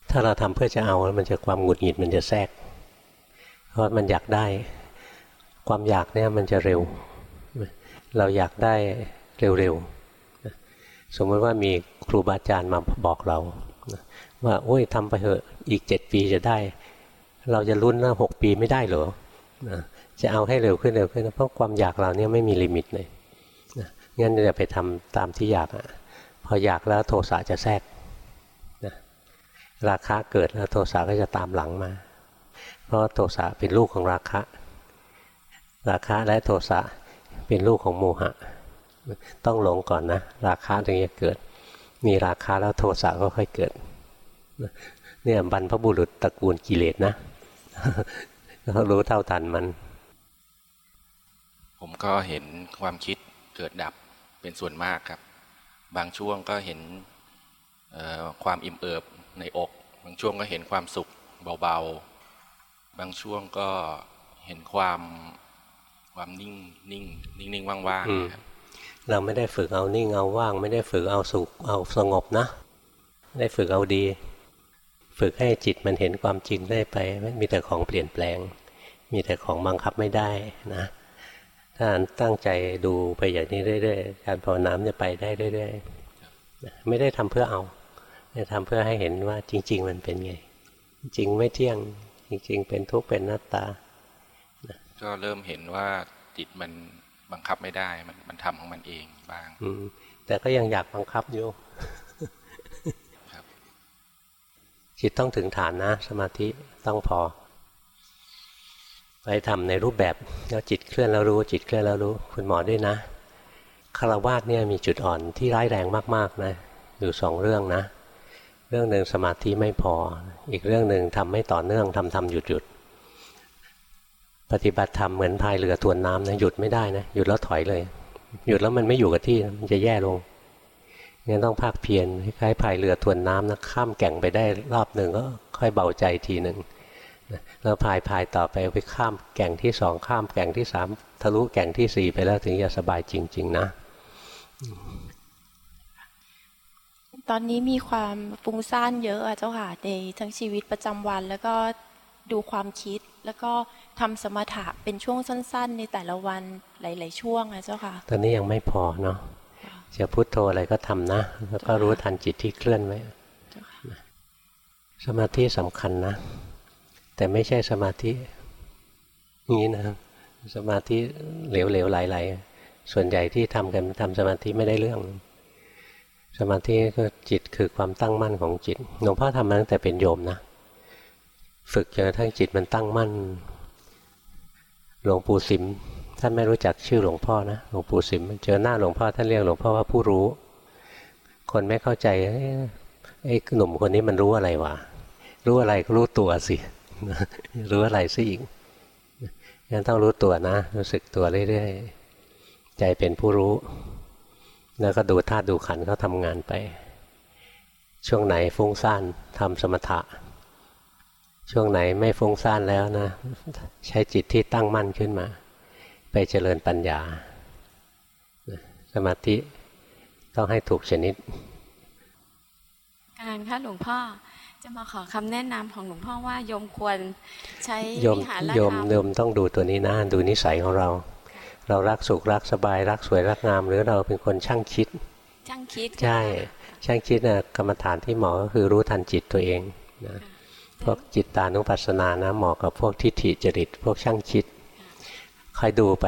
ถ้าเราทำเพื่อจะเอามันจะความหงุดหงิดมันจะแทรก เพราะมันอยากได้ ความอยากเนี่ยมันจะเร็ว เราอยากได้เร็วๆสมมติว่ามีครูบาอาจารย์มาบอกเรา ว่าโอ้ยทำไปเถอะอีกเจ็ดปีจะได้ เราจะลุ้นแล้วหกปีไม่ได้เหรอ จะเอาให้เร็วขึ้นเร็วขึ้นเพราะความอยากเราเนี่ยไม่มีลิมิตเลยงั้นจะไปทำตามที่อยากอะพออยากแล้วโทสะจะแทรกราคาเกิดแล้วโทสะก็จะตามหลังมา เพราะโทสะเป็นลูกของราคะ ราคะและโทสะเป็นลูกของโมหะ ต้องหลงก่อนนะ ราคาถึงจะเกิด มีราคาแล้วโทสะก็ค่อยเกิดเนี่ยบรรพบุรุษตระกูลกิเลสนะเขารู้เท่าทันมัน ผมก็เห็นความคิดเกิดดับเป็นส่วนมากครับ บางช่วงก็เห็นความอิ่มเอิบในอก บางช่วงก็เห็นความสุขเบาๆ บางช่วงก็เห็นความความนิ่งนิ่งนิ่งนิ่งว่างๆครับเราไม่ได้ฝึกเอานิ่งเอาว่าง ไม่ได้ฝึกเอาสุขเอาสงบนะได้ฝึกเอาดี ฝึกให้จิตมันเห็นความจริงได้ไปไม่มีแต่ของเปลี่ยนแปลง มีแต่ของบังคับไม่ได้นะ ถ้าตั้งใจดูไปอย่างนี้เรื่อยๆ การภาวนาจะไปได้เรื่อยๆ ไม่ได้ทำเพื่อเอาจะทำเพื่อให้เห็นว่าจริง ๆ มันเป็นไง จริงไม่เที่ยง จริง ๆ เป็นทุกข์เป็นหน้าตา ก็เริ่มเห็นว่าจิตมันบังคับไม่ได้ มันมันทำของมันเองบ้าง อืแต่ก็ยังอยากบังคับอยู่จิตต้องถึงฐานนะ สมาธิต้องพอ ไปทำในรูปแบบแล้วจิตเคลื่อนแล้วรู้ จิตเคลื่อนแล้วรู้ คุณหมอด้วยนะคารวาสเนี่ยมีจุดอ่อนที่ร้ายแรงมากๆนะอยู่สองเรื่องนะ เรื่องหนึ่งสมาธิไม่พอ อีกเรื่องหนึ่งทำไม่ต่อเนื่องทำทำหยุดหยุดปฏิบัติธรรมเหมือนพายเรือทวนน้ำนะหยุดไม่ได้นะหยุดแล้วถอยเลย หยุดแล้วมันไม่อยู่กับที่มันจะแย่ลงงั้นต้องภาคเพียรคล้ายๆพายเรือทวนน้ำนะข้ามแก่งไปได้รอบหนึ่งก็ค่อยเบาใจทีหนึ่ง แล้วพายพายต่อไปไปข้ามแก่งที่สองข้ามแก่งที่สามทะลุแก่งที่สี่ไปแล้วถึงจะสบายจริง ๆ นะ ตอนนี้มีความฟุ้งซ่านเยอะอะเจ้าค่ะในทั้งชีวิตประจำวัน แล้วก็ดูความคิดแล้วก็ทำสมถะเป็นช่วงสั้น ๆ ในแต่ละวันหลาย ๆ ช่วงอะเจ้าค่ะ ตอนนี้ยังไม่พอเนาะจะพุโทโธอะไรก็ทำนะ แล้วก็รู้ทันจิตที่เคลื่อนไว้สมาธิสำคัญนะ แต่ไม่ใช่สมาธินี้นะสมาธิเหลวๆไหลๆส่วนใหญ่ที่ทำกันทำสมาธิไม่ได้เรื่อง สมาธิก็จิตคือความตั้งมั่นของจิตหลวงพ่อทำมาตั้งแต่เป็นโยมนะฝึกจนกระทั่งจิตมันตั้งมั่น หลวงปู่สิมท่านไม่รู้จักชื่อหลวงพ่อนะหลวงปู่สิมเจอหน้าหลวงพ่อท่านเรียกหลวงพ่อว่าผู้รู้ คนไม่เข้าใจไอ้หนุ่มคนนี้มันรู้อะไรวะรู้อะไรก็รู้ตัวสิ รู้อะไรสิอีกงั้นต้องรู้ตัวนะ รู้สึกตัวเรื่อยๆ ใจเป็นผู้รู้ แล้วก็ดูธาตุดูขันเขาทำงานไป ช่วงไหนฟุ้งซ่านทำสมถะ ช่วงไหนไม่ฟุ้งซ่านแล้วนะ ใช้จิตที่ตั้งมั่นขึ้นมา ไปเจริญปัญญา สมาธิต้องให้ถูกชนิด การค่ะหลวงพ่อ จะมาขอคำแนะนำของหลวงพ่อว่าโยมควรใช้โยมวิหารโยมธรรมโยมต้องดูตัวนี้นะดูนิสัยของเรา เรารักสุขรักสบายรักสวยรักงาม หรือเราเป็นคนช่างคิด ช่างคิดใช่ช่างคิดนะกรรมฐานที่เหมาะก็คือรู้ทันจิตตัวเองนะพวกจิตตานุปัสสนานะเหมาะกับพวกทิฏฐิจริต พวกช่างคิดคอยดูไป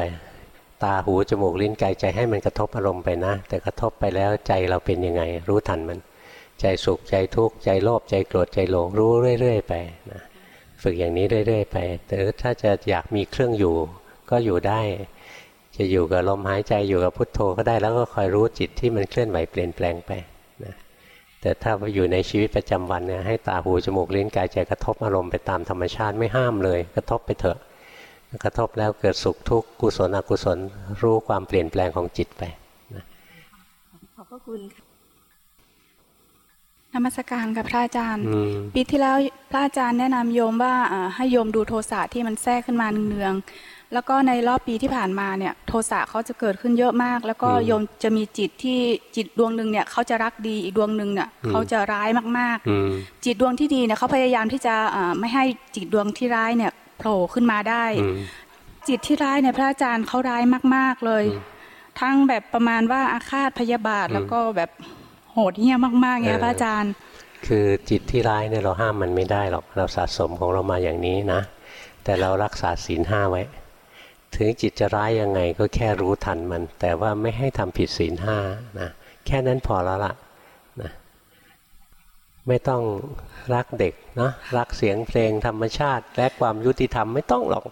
ตาหูจมูกลิ้นกายใจให้มันกระทบอารมณ์ไปนะ แต่กระทบไปแล้วใจเราเป็นยังไง รู้ทันมัน ใจสุขใจทุกข์ใจโลภใจโกรธใจหลงรู้เรื่อย ๆ ไปนะฝึกอย่างนี้เรื่อย ๆ ไป แต่ถ้าจะอยากมีเครื่องอยู่ก็อยู่ได้ จะอยู่กับลมหายใจอยู่กับพุทโธก็ได้แล้วก็คอยรู้จิตที่มันเคลื่อนไหวเปลี่ยนแปลงไปนะแต่ถ้าอยู่ในชีวิตประจำวันเนี่ยให้ตาหูจมูกลิ้นกายใจกระทบอารมณ์ไปตามธรรมชาติไม่ห้ามเลย กระทบไปเถอะ กระทบแล้วเกิดสุขทุกข์กุศลอกุศลรู้ความเปลี่ยนแปลงของจิตไปนะขอบพระคุณค่ะ นมัสการกับพระอาจารย์อืมปีที่แล้วพระอาจารย์แนะนำโยมว่าอ่าให้โยมดูโทสะที่มันแทรกขึ้นมาเนืองๆแล้วก็ในรอบปีที่ผ่านมาเนี่ย โทสะเขาจะเกิดขึ้นเยอะมาก แล้วก็โยมจะมีจิตที่จิตดวงหนึ่งเนี่ยเขาจะรักดีอีกดวงหนึ่งเนี่ยเขาจะร้ายมากอืมๆจิตดวงที่ดีเนี่ยเขาพยายามที่จะอ่าไม่ให้จิตดวงที่ร้ายเนี่ยโผล่ขึ้นมาได้อืมจิตที่ร้ายเนี่ยพระอาจารย์เขาร้ายมาก ๆเลย ทั้งแบบประมาณว่าอาฆาตพยาบาทแล้วก็แบบโหดเหี้ยมมากๆเนี่ยพระอาจารย์ คือจิตที่ร้ายเนี่ยเราห้ามมันไม่ได้หรอกเราสะสมของเรามาอย่างนี้นะ แต่เรารักษาศีลห้าไว้ ถึงจิตจะร้ายยังไงก็แค่รู้ทันมัน แต่ว่าไม่ให้ทำผิดศีลห้านะแค่นั้นพอแล้วล่ะนะไม่ต้องรักเด็กนะรักเสียงเพลงธรรมชาติ และความยุติธรรมไม่ต้องหรอก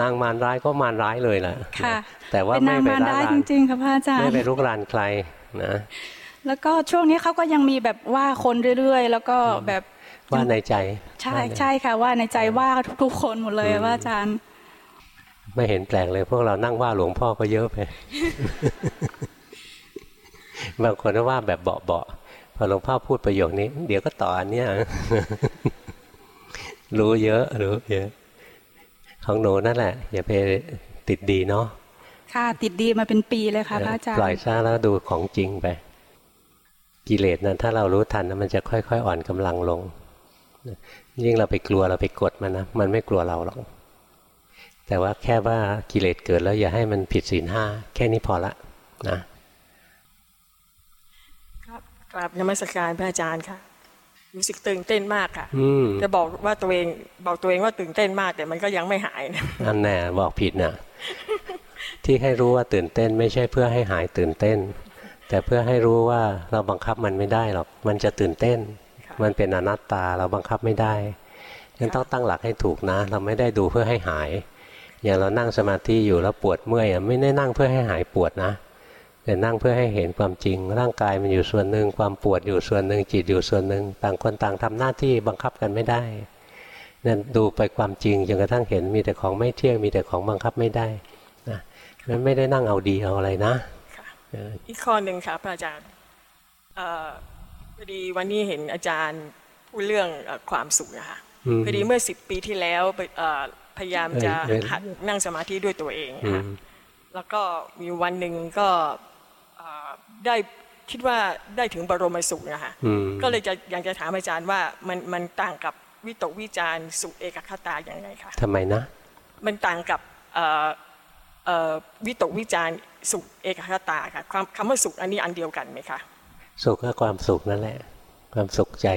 นางมารร้ายก็มารร้ายเลยล่ะค่ะนะแต่ว่าเป็นไม่นางไปมารละได้ลาจนริงๆค่ะพระอาจารไม่ย์ไปรุกรานใครนะ แล้วก็ช่วงนี้เขาก็ยังมีแบบว่าคนเรื่อยๆ แล้วก็แบบว่าในใจ ใช่ว่าในใช่ค่ะ ว่าในใจว่าทุกๆคนหมดเลยอะพระอาจารย์ไม่เห็นแปลกเลย พวกเรานั่งว่าหลวงพ่อก็เยอะไปบางคนก็ว่าแบบเบาๆพอหลวงพ่อพูดประโยคนี้ เดี๋ยวก็ต่ออันเนี้ยรู้เยอะรู้เยอะ ของหนูนั่นแหละ อย่าไปติดดีเนาะค่ะติดดีมาเป็นปีเลยค่ะพระอาจารปล่อยย์ซะแล้วดูของจริงไป กิเลสนั้นถ้าเรารู้ทันนะมันจะค่อยๆ อ่อนกำลังลง ยิ่งเราไปกลัวเราไปกดมันนะมันไม่กลัวเราหรอกแต่ว่าแค่ว่ากิเลสเกิดแล้วอย่าให้มันผิดศีลห้าแค่นี้พอละนะ ครับกราบนมัสการพระอาจารย์ค่ะรู้สึกตื่นเต้นมากค่ะอืมจะบอกว่าตัวเองบอกตัวเองว่าตื่นเต้นมาก แต่มันก็ยังไม่หายนะอันแน่บอกผิดนะที่ให้รู้ว่าตื่นเต้น ไม่ใช่เพื่อให้หายตื่นเต้น แต่เพื่อให้รู้ว่าเราบังคับมันไม่ได้หรอก มันจะตื่นเต้น มันเป็นอนัตตาเราบังคับไม่ได้งั้นต้องตั้งหลักให้ถูกนะ เราไม่ได้ดูเพื่อให้หาย อย่างเรานั่งสมาธิอยู่แล้วปวดเมื่อยอะไม่ได้นั่งเพื่อให้หายปวดนะ แต่นั่งเพื่อให้เห็นความจริง ร่างกายมันอยู่ส่วนหนึ่งความปวดอยู่ส่วนหนึ่งจิตอยู่ส่วนหนึ่งต่างคนต่างทำหน้าที่บังคับกันไม่ได้นั่นดูไปความจริงจนกระทั่งเห็นมีแต่ของไม่เที่ยงมีแต่ของบังคับไม่ได้นะมันไม่ได้นั่งเอาดีเอาอะไรนะค่ะเอออีกข้อหนึ่งค่ะพระอาจารย์เอ่อพอดีวันนี้เห็นอาจารย์พูดเรื่องเอ่อความสุขนะคะมพอดีเมื่อสิบปีที่แล้วไปเอ่อพยายามจะเอ้ยเอ้ยหัดนั่งสมาธิด้วยตัวเองอืค่ะมแล้วก็มีวันหนึ่งก็เอ่อได้คิดว่าได้ถึงบรมสุขนะคะอืมก็เลยจะอยากจะถามอาจารย์ว่ามันมันต่างกับวิตกวิจารณ์สุขเอกคตาอย่างไรคะทำไมนะ มันต่างกับเอ่อเอ่อ วิตกวิจารณ์สุขเอกคตาค่ะความคำว่าสุขอันนี้อันเดียวกันไหมคะสุขก็ความสุขนั่นแหละ ความสุขใจ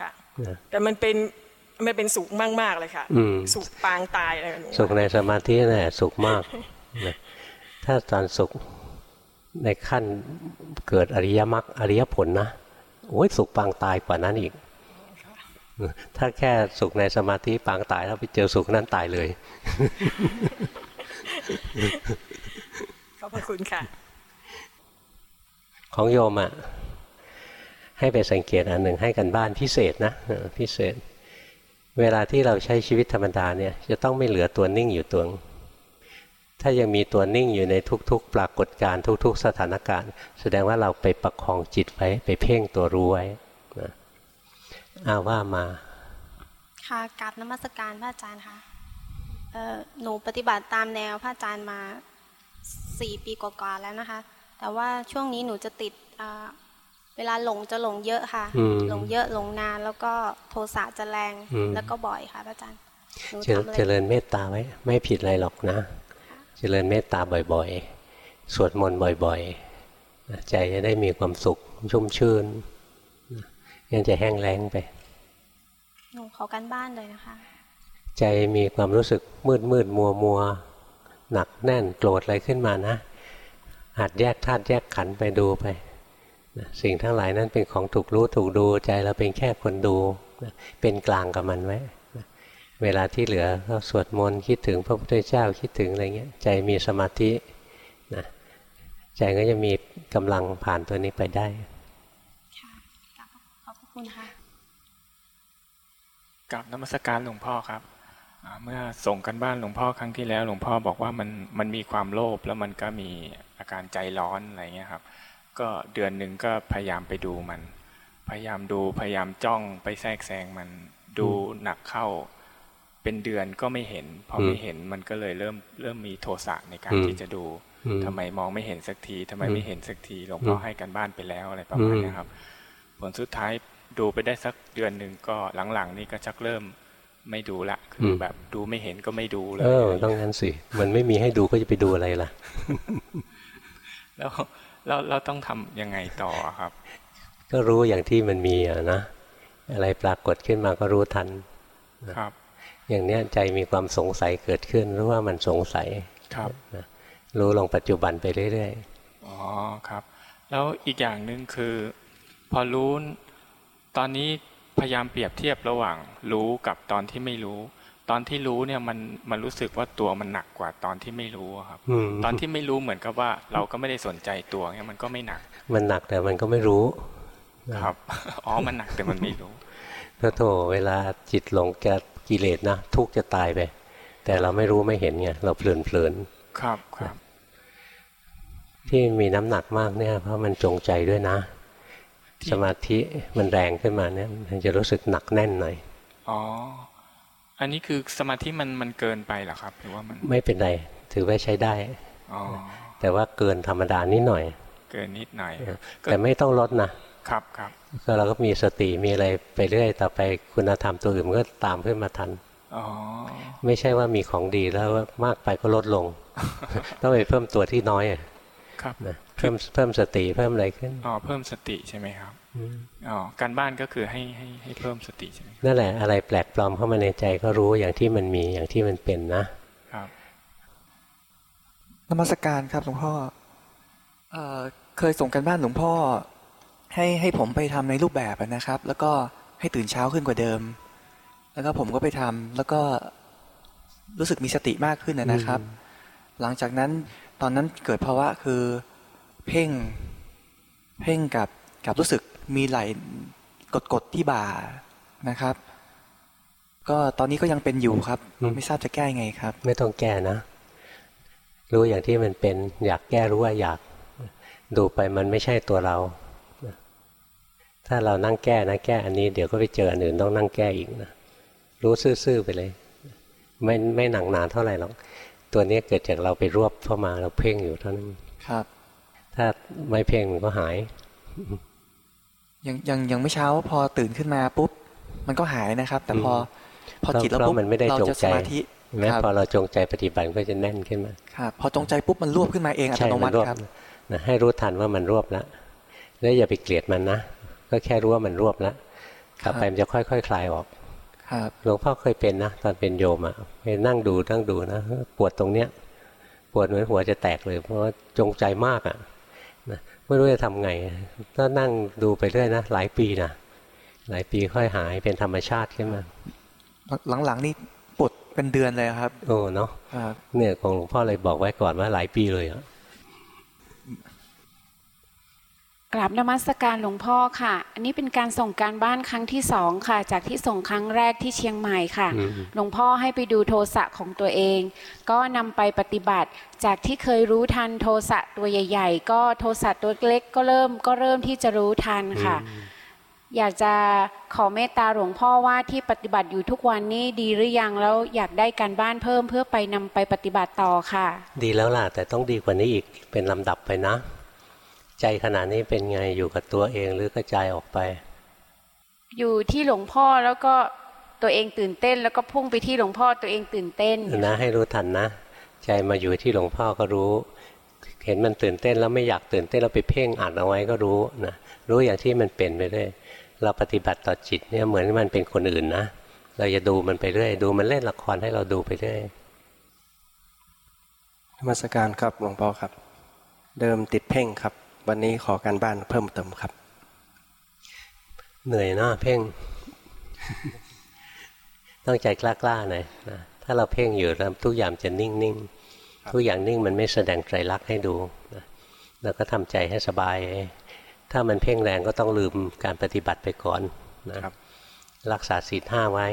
ค่ะนะแต่มันเป็นมันเป็นสุขมากๆเลยค่ะอืมสุขปางตายอะไรแบบนี้สุขในสมาธินั่นแหละสุขมากนะถ้าตอนสุขในขั้นเกิดอริยมรรคอริยผลนะโอ้ยสุขปางตายกว่านั้นอีก ถ้าแค่สุขในสมาธิปางตายแล้วไปเจอสุขนั้นตายเลย ขอบพระคุณค่ะ ของโยมอะ่ะ ให้ไปสังเกตอันหนึ่งให้กันบ้านพิเศษนะเออพิเศษ เวลาที่เราใช้ชีวิตธรรมดาเนี่ยจะต้องไม่เหลือตัวนิ่งอยู่ตัวหนึ่งถ้ายังมีตัวนิ่งอยู่ในทุก ๆ ปรากฏการณ์ทุก ๆ สถานการณ์ แสดงว่าเราไปประคองจิตไว้ไปเพ่งตัวรู้ไว้นะอาว่ามา ค่ะกราบนมัสการพระอาจารย์ค่ะเอ่อ หนูปฏิบัติตามแนวพระอาจารย์มาสี่ปีกว่าๆแล้วนะคะ แต่ว่าช่วงนี้หนูจะติดอ่าเวลาหลงจะหลงเยอะค่ะอืมหลงเยอะหลงนานแล้วก็โทสะจะแรงอืมแล้วก็บ่อยค่ะพระอาจารย์หนูเจริญทำอะไรเจริญเมตตาไว้ไม่ผิดอะไรหรอกนะ เจริญเมตตาบ่อยๆ สวดมนต์บ่อยๆนะใจจะได้มีความสุขชุ่มชื่นนะงั้นจะแห้งแล้งไปหนูขอกันบ้านเลยนะคะ ใจมีความรู้สึกมืดมืดมัวมัวหนักแน่นโกรธอะไรขึ้นมานะหัดแยกธาตุแยกขันธ์ไปดูไปนะสิ่งทั้งหลายนั้นเป็นของถูกรู้ถูกดูใจเราเป็นแค่คนดูนะเป็นกลางกับมันไว้นะเวลาที่เหลือก็สวดมนต์คิดถึงพระพุทธเจ้าคิดถึงอะไรเงี้ยใจมีสมาธินะใจก็จะมีกำลังผ่านตัวนี้ไปได้ค่ะกราบขอบพระคุณค่ะกับนมัสการหลวงพ่อครับอ่า เมื่อส่งกันบ้านหลวงพ่อครั้งที่แล้วหลวงพ่อบอกว่ามันมันมีความโลภแล้วมันก็มีอาการใจร้อนอะไรเงี้ยครับ ก็เดือนหนึ่งก็พยายามไปดูมัน พยายามดูพยายามจ้องไปแทรกแซงมันดูหนักเข้า เป็นเดือนก็ไม่เห็นพอไม่เห็นมันก็เลยเริ่มเริ่มมีโทสะในการอืมที่จะดูอืมทำไมมองไม่เห็นสักทีทำไมอืมไม่เห็นสักทีหลวงพ่อให้กันบ้านไปแล้วอะไรประมาณอืมเนี้ยครับ ผลสุดท้ายดูไปได้สักเดือนหนึ่งก็หลังๆ นี่ก็ชักเริ่ม ไม่ดูละคือแบบดูไม่เห็นก็ไม่ดูเลยเออต้องงั้นสิ มันไม่มีให้ดูก็จะไปดูอะไรล่ะ แล้วแล้วเราต้องทำยังไงต่อครับ ก็รู้อย่างที่มันมีอะนะอะไรปรากฏขึ้นมาก็รู้ทันครับ อย่างเนี้ยใจมีความสงสัยเกิดขึ้นรู้ว่ามันสงสัยครับนะรู้ลงปัจจุบันไปเรื่อยอ๋อครับ แล้วอีกอย่างหนึ่งคือ พอรู้ตอนนี้ พยายามเปรียบเทียบระหว่างรู้กับตอนที่ไม่รู้ ตอนที่รู้เนี่ยมันมันรู้สึกว่าตัวมันหนักกว่าตอนที่ไม่รู้อะครับๆอืมตอนที่ไม่รู้เหมือนกับว่า เราก็ไม่ได้สนใจตัวเนี่ยมันก็ไม่หนัก มันหนักแต่มันก็ไม่รู้ครับอ๋อมันหนักแต่มันไม่รู้พระโถเวลาจิตหลงแกกิเลสนะทุกข์จะตายไป แต่เราไม่รู้ไม่เห็นไงเราเพลินเพลินครับครับๆที่มีน้ำหนักมากเนี่ยเพราะมันจงใจด้วยนะ สมาธิมันแรงขึ้นมาเนี่ยมันจะรู้สึกหนักแน่นหน่อยอ๋อ อันนี้คือสมาธิมันมันเกินไปเหรอครับหรือว่ามันไม่เป็นไรถือว่าใช้ได้อ๋อแต่ว่าเกินธรรมดานิดหน่อย เกินนิดหน่อยก็แต่ไม่ต้องลดนะครับครับก็เราก็มีสติมีอะไรไปเรื่อยต่อไปคุณธรรมตัวอื่นมันก็ตามขึ้นมาทันอ๋อไม่ใช่ว่ามีของดีแล้วมากไปก็ลดลง ต้องไปเพิ่มตัวที่น้อยอะครับนะ เพิ่มเพิ่มสติเพิ่มอะไรขึ้นอ๋อเพิ่มสติใช่ไหมครับอ๋อการบ้านก็คือให้ให้ให้เพิ่มสติใช่ไหมครับนั่นแหละอะไรแปลกปลอมเข้ามาในใจก็รู้อย่างที่มันมีอย่างที่มันเป็นนะครับนมัสการครับหลวงพ่อเอ่อเคยส่งกันบ้านหลวงพ่อ ให้ให้ผมไปทำในรูปแบบอะนะครับ แล้วก็ให้ตื่นเช้าขึ้นกว่าเดิม แล้วก็ผมก็ไปทำแล้วก็รู้สึกมีสติมากขึ้นนะนะครับ หลังจากนั้นตอนนั้นเกิดภาวะคือ เพ่ง เพ่งกับกับรู้สึกมีไหลกดกดๆที่บ่านะครับ ก็ตอนนี้ก็ยังเป็นอยู่ครับ ไม่ทราบจะแก้ยังไงครับ ไม่ต้องแก้นะ รู้อย่างที่มันเป็น อยากแก้รู้ว่าอยาก ดูไปมันไม่ใช่ตัวเรา ถ้าเรานั่งแก้นะแก้อันนี้ เดี๋ยวก็ไปเจออันอื่นต้องนั่งแก้อีกนะรู้ซื่อๆไปเลย ไม่ไม่หนักหนาเท่าไหร่หรอกตัวนี้เกิดจากเราไปรวบเข้ามาเราเพ่งอยู่เท่านั้นครับ ถ้าไม่เพ่งมันก็หายยังยังยังไม่เช้าพอตื่นขึ้นมาปุ๊บ มันก็หายนะครับ แต่พอพอจิตเราเพราะปุ๊บมันไม่ได้เราจงจะใจสมาธิเห็นไหมครับพอเราจงใจปฏิบัติก็จะแน่นขึ้นมาครับพอจงใจปุ๊บมันรวบขึ้นมาเองอัตใช่โนมัมันติรวบครับนะให้รู้ทันว่ามันรวบแล้วแล้วอย่าไปเกลียดมันนะก็แค่รู้ว่ามันรวบแล้วกลับไปมันจะค่อยๆคคลายออกครับหลวงพ่อเคยเป็นนะตอนเป็นโยมอะ่ะไปนั่งดูนั่งดูนะปวดตรงเนี้ย ปวดเหมือนหัวจะแตกเลย เพราะว่าจงใจมากอะ่ะนะ ไม่รู้จะทำไง ก็นั่งดูไปเรื่อยนะหลายปีนะหลายปีค่อยหายเป็นธรรมชาติขึ้นมา หลังๆนี่ปวดเป็นเดือนเลยครับ โอ้เนาะครับเนี่ยของหลวงพ่อเลยบอกไว้ก่อนว่าหลายปีเลยอะ กราบนมัสการหลวงพ่อค่ะ อันนี้เป็นการส่งการบ้านครั้งที่สองค่ะ จากที่ส่งครั้งแรกที่เชียงใหม่ค่ะอืมหลวงพ่อให้ไปดูโทสะของตัวเอง ก็นำไปปฏิบัติ จากที่เคยรู้ทันโทสะตัวใหญ่ ๆ ก็โทสะตัวเล็กก็เริ่มก็เริ่มที่จะรู้ทันค่ะ อยากจะขอเมตตาหลวงพ่อว่าที่ปฏิบัติอยู่ทุกวันนี้ดีหรือยังแล้วอยากได้การบ้านเพิ่มเพื่อไปนำไปปฏิบัติต่อค่ะ ดีแล้วล่ะแต่ต้องดีกว่านี้อีกเป็นลำดับไปนะ ใจขณะนี้เป็นไงอยู่กับตัวเองหรือกระจายออกไป อยู่ที่หลวงพ่อแล้วก็ตัวเองตื่นเต้น แล้วก็พุ่งไปที่หลวงพ่อตัวเองตื่นเต้นนะให้รู้ทันนะใจมาอยู่ที่หลวงพ่อก็รู้ เห็นมันตื่นเต้นแล้วไม่อยากตื่นเต้นแล้วไปเพ่งอัดเอาไว้ก็รู้นะรู้อย่างที่มันเป็นไปเรื่อยเราปฏิบัติต่อจิตเนี่ยเหมือนมันเป็นคนอื่นนะเราจะดูมันไปเรื่อยดูมันเล่นละครให้เราดูไปเรื่อยนมัสการครับหลวงพ่อครับ เดิมติดเพ่งครับ วันนี้ขอการบ้านเพิ่มเติมครับ เหนื่อยเนาะเพ่ง ต้องใจกล้าๆหน่อยนะถ้าเราเพ่งอยู่แล้วทุกอย่างจะนิ่งๆทุกอย่างนิ่งมันไม่แสดงไตรลักษณ์ให้ดูนะแล้วก็ทำใจให้สบาย ถ้ามันเพ่งแรงก็ต้องลืมการปฏิบัติไปก่อนนะรักษาศีลห้าไว้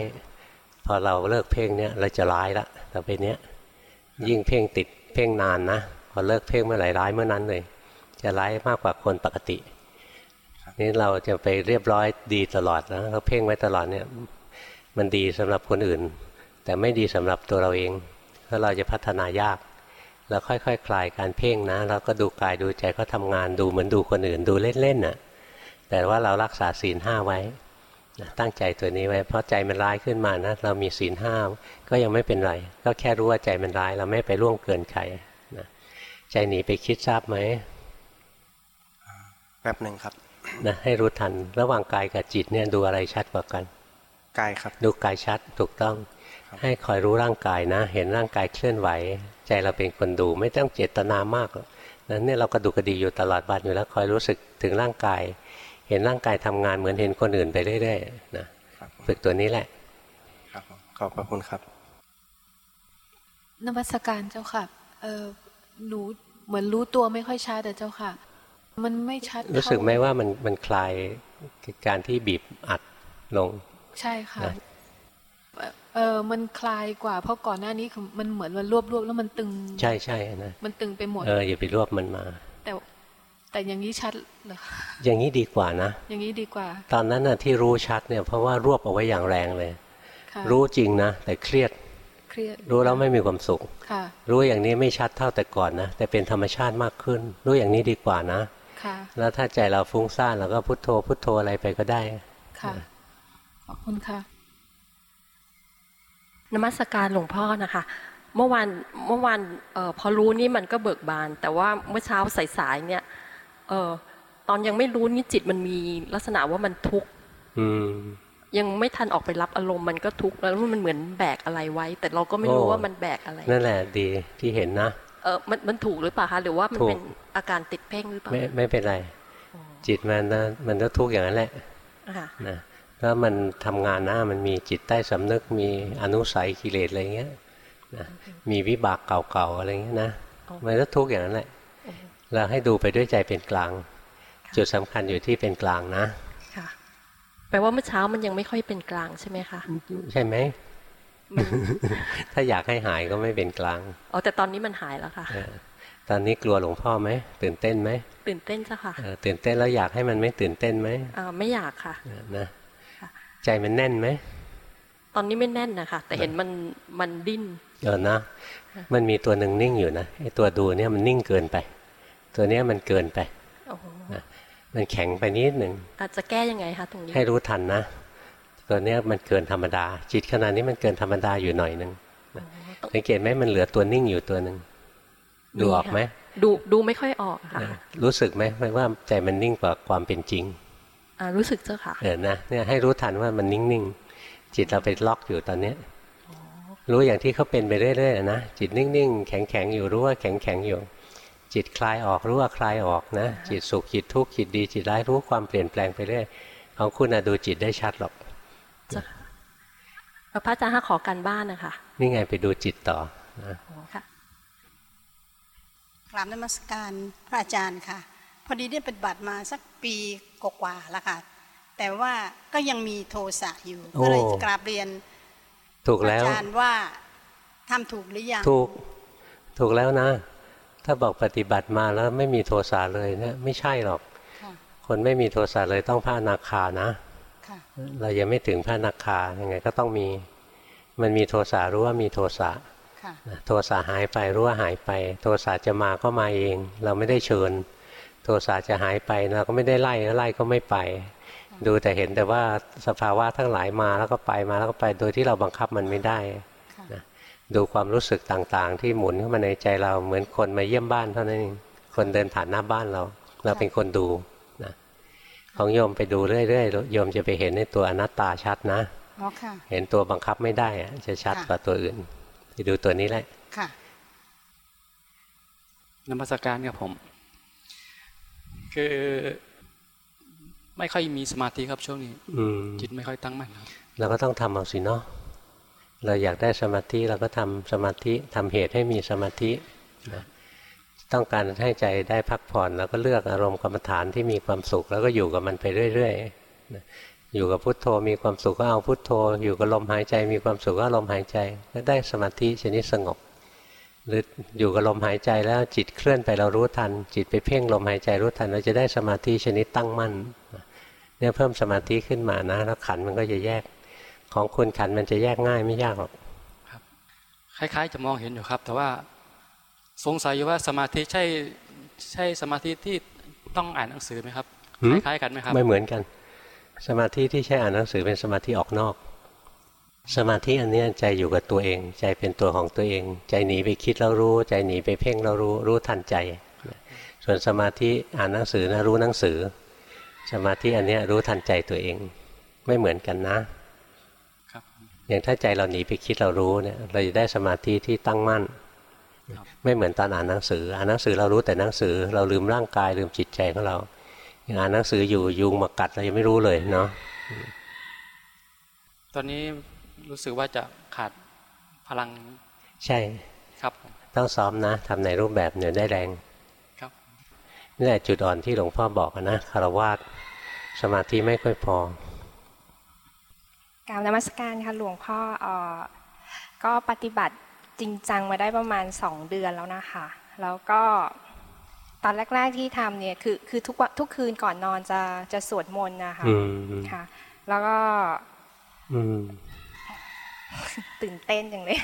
พอเราเลิกเพ่งเนี่ยเราจะร้ายละต่อไปเนี้ยยิ่งเพ่งติดเพ่งนานนะพอเลิกเพ่งเมื่อไหร่ร้ายเมื่อนั้นเลย จะร้ายมากกว่าคนปกตินี่เราจะไปเรียบร้อยดีตลอดนะเราเพ่งไว้ตลอดเนี่ย มันดีสำหรับคนอื่น แต่ไม่ดีสำหรับตัวเราเองเพราะเราจะพัฒนายากแล้วค่อยๆคคลายการเพ่งนะแล้วก็ดูกายดูใจเขาทำงานดูเหมือนดูคนอื่นดูเล่นๆน่ะ แต่ว่าเรารักษาศีลห้าไว้นะตั้งใจตัวนี้ไว้เพราะใจมันร้ายขึ้นมานะเรามีศีลห้าก็ยังไม่เป็นไร ก็แค่รู้ว่าใจมันร้าย เราไม่ไปล่วงเกินใครนะใจหนีไปคิดทราบไหมแป๊บหนึ่งครับนะให้รู้ทันระหว่างกายกับจิตเนี่ยดูอะไรชัดกว่ากันกายครับ ดูกายชัดถูกต้อง ให้คอยรู้ร่างกายนะ เห็นร่างกายเคลื่อนไหว ใจเราเป็นคนดูไม่ต้องเจตนามากหรอกนั้นเนี่ยเรากระดูกกระดีอยู่ตลอดวันอยู่แล้วคอยรู้สึกถึงร่างกาย เห็นร่างกายทำงานเหมือนเห็นคนอื่นไปเรื่อยๆนะฝึกตัวนี้แหละครับผมขอบพระคุณครับนมัสการเจ้าค่ะเออหนูเหมือนรู้ตัวไม่ค่อยชัดแต่เจ้าค่ะ มันไม่ชัด รู้สึกไหมเท่าว่ามันมันคลายการที่บีบอัดลง ใช่ค่ะนะเออมันคลายกว่า เพราะก่อนหน้านี้คือมันเหมือนมันรวบรวบแล้วมันตึง ใช่ใช่นะมันตึงไปหมดเอออย่าไปรวบมันมา แต่แต่อย่างนี้ชัดเหรอคะอย่างนี้ดีกว่านะ อย่างนี้ดีกว่า ตอนนั้นน่ะที่รู้ชัดเนี่ยเพราะว่ารวบเอาไว้อย่างแรงเลยค่ะรู้จริงนะ แต่เครียดเครียด รู้แล้วไม่มีความสุขค่ะรู้อย่างนี้ไม่ชัดเท่าแต่ก่อนนะแต่เป็นธรรมชาติมากขึ้น รู้อย่างนี้ดีกว่านะค่ะ แล้วถ้าใจเราฟุ้งซ่านเราก็พุทโธพุทโธอะไรไปก็ได้ค่ะขอบคุณค่ะนมัสการหลวงพ่อนะคะ เมื่อวานเมื่อวานเออพอรู้นี่มันก็เบิกบาน แต่ว่าเมื่อเช้าสายๆเนี่ยเออตอนยังไม่รู้นี่จิตมันมีลักษณะว่ามันทุกข์อืมยังไม่ทันออกไปรับอารมณ์มันก็ทุกข์แล้วมันเหมือนแบกอะไรไว้ แต่เราก็ไม่รู้โอ้ว่ามันแบกอะไร นั่นแหละดีที่เห็นนะ เออมันมันถูกหรือเปล่าคะหรือว่ามันถูกเป็นอาการติดเพ่งหรือเปล่าไม่ไม่เป็นไร จิตมันนะมันก็ทุกข์อย่างนั้นแหละค่ะนะแล้วมันทำงานนะมันมีจิตใต้สำนึกมีอนุสัยกิเลสอะไรเงี้ยนะมีวิบากเก่าๆอะไรเงี้ยนะมันก็ทุกข์อย่างนั้นแหละเราให้ดูไปด้วยใจเป็นกลาง จุดสำคัญอยู่ที่เป็นกลางนะค่ะแปลว่าเมื่อเช้ามันยังไม่ค่อยเป็นกลางใช่ไหมคะใช่ไหม ถ้าอยากให้หายก็ไม่เป็นกลางอ๋อแต่ตอนนี้มันหายแล้วค่ะเออตอนนี้กลัวหลวงพ่อไหมตื่นเต้นไหมตื่นเต้นจ้ะค่ะเออตื่นเต้นแล้วอยากให้มันไม่ตื่นเต้นไหมอ่าไม่อยากค่ะเออนะใจมันแน่นไหมตอนนี้ไม่แน่นนะคะแต่เห็นมันมันดิ้นเออนะ มันมีตัวหนึ่งนิ่งอยู่นะไอ้ตัวดูเนี่ยมันนิ่งเกินไป ตัวเนี้ยมันเกินไปโอ้โหนะมันแข็งไปนิดหนึ่งอาจจะแก้ยังไงคะตรงนี้ให้รู้ทันนะ ตัวเนี้ยมันเกินธรรมดา จิตขณะนี้มันเกินธรรมดาอยู่หน่อยหนึ่งนะสังเกตไหมมันเหลือตัวนิ่งอยู่ตัวหนึ่งดูออกไหมดูดูไม่ค่อยออกค่ะนะรู้สึกไหมว่าใจมันนิ่งกว่าความเป็นจริงอ่ารู้สึกเจ้าค่ะเออนะเนี่ยให้รู้ทันว่ามันนิ่งๆจิตเราไปล็อกอยู่ตอนเนี้ยรู้อย่างที่เขาเป็นไปเรื่อยๆนะจิตนิ่งๆแข็งๆอยู่รู้ว่าแข็งๆอยู่ จิตคลายออกรู้ว่าคลายออกนะ จิตสุขจิตทุกข์จิตดีจิตร้ายรู้ความเปลี่ยนแปลงไปเรื่อยของคุณอะดูจิตได้ชัดหรอกเจ้าค่ะแล้ว พระอาจารย์คะขอการบ้านนะคะนี่ไงไปดูจิตต่อนะอ๋อค่ะกราบนมัสการพระอาจารย์ค่ะ พอดีได้ปฏิบัติมาสักปีกว่าๆแล้วค่ะ แต่ว่าก็ยังมีโทสะอยู่ก็เลยกราบเรียนถูกพระแล้วอาจารย์ว่าทำถูกหรือยังถูกถูกแล้วนะ ถ้าบอกปฏิบัติมาแล้วไม่มีโทสะเลยเนะไม่ใช่หรอกค่ะคนไม่มีโทสะเลยต้องพระอนาคานะค่ะ เรายังไม่ถึงพระอนาคายังไงก็ต้องมี มันมีโทสะรู้ว่ามีโทสะค่ะโทสะหายไปรู้ว่าหายไป โทสะจะมาก็มาเอง เราไม่ได้เชิญ โทสะจะหายไปเราก็ไม่ได้ไล่ไล่ก็ไม่ไป ดูแต่เห็นแต่ว่าสภาวะทั้งหลายมาแล้วก็ไปมาแล้วก็ไปโดยที่เราบังคับมันไม่ได้นะดูความรู้สึกต่างๆ ที่หมุนเข้ามาในใจเราเหมือนคนมาเยี่ยมบ้านเท่านั้นเองคนเดินผ่านหน้าบ้านเรา เราเป็นคนดูนะ ของโยมไปดูเรื่อยๆโยมจะไปเห็นในตัวอนัตตาชัดนะอ๋อค่ะเห็นตัวบังคับไม่ได้อะจะชัดค่ะกว่าตัวอื่น ไปดูตัวนี้แหละค่ะนมัสการครับผม คือไม่ค่อยมีสมาธิครับช่วงนี้อืมจิตไม่ค่อยตั้งมั่นครับเราก็ต้องทำเอาสิเนาะเราอยากได้สมาธิเราก็ทำสมาธิทำเหตุให้มีสมาธินะ ต้องการให้ใจได้พักผ่อนแล้วก็เลือกอารมณ์กรรมฐานที่มีความสุข แล้วก็อยู่กับมันไปเรื่อยๆอยู่กับพุทโธมีความสุขก็เอาพุทโธ อยู่กับลมหายใจมีความสุขก็ลมหายใจก็ได้สมาธิชนิดสงบ หรืออยู่กับลมหายใจแล้วจิตเคลื่อนไปเรารู้ทัน จิตไปเพ่งลมหายใจรู้ทันเราจะได้สมาธิชนิดตั้งมั่นเนี่ยเพิ่มสมาธิขึ้นมานะแล้วขันมันก็จะแยก ของคุณขันมันจะแยกง่ายไม่ยากหรอกครับ คล้ายๆ จะมองเห็นอยู่ครับ แต่ว่า สงสัยอยู่ว่าสมาธิใช่ใช่สมาธิที่ต้องอ่านหนังสือไหมครับหืมคล้ายๆกันไหมครับ ไม่เหมือนกัน สมาธิที่ใช้อ่านหนังสือเป็นสมาธิออกนอก สมาธิอันเนี้ยใจอยู่กับตัวเอง ใจเป็นตัวของตัวเอง ใจหนีไปคิดแล้วรู้ ใจหนีไปเพ่งแล้วรู้รู้ทันใจ ส่วนสมาธิอ่านหนังสือนะรู้หนังสือ สมาธิอันเนี้ยรู้ทันใจตัวเอง ไม่เหมือนกันนะครับอย่างถ้าใจเราหนีไปคิดเรารู้เนี่ยเราจะได้สมาธิที่ตั้งมั่น ไม่เหมือนตอนอ่านหนังสือ อ่านหนังสือเรารู้แต่หนังสือ เราลืมร่างกายลืมจิตใจของเราอย่างอ่านหนังสืออยู่ยุงมากัดเรายังไม่รู้เลยเนาะตอนนี้รู้สึกว่าจะขาดพลังใช่ครับ ต้องซ้อมนะทำในรูปแบบเนี่ยได้แรงครับนี่แหละจุดอ่อนที่หลวงพ่อบอกอะนะคารวาสสมาธิไม่ค่อยพอกราบนมัสการค่ะหลวงพ่อเอ่อก็ปฏิบัติ จริงจังมาได้ประมาณสองเดือนแล้วนะคะ แล้วก็ตอนแรก ๆที่ทำเนี่ยคือคือทุกวันทุกคืนก่อนนอนจะจะสวดมนต์นะคะอืมค่ะ แล้วก็อืมตื่นเต้นจังเลย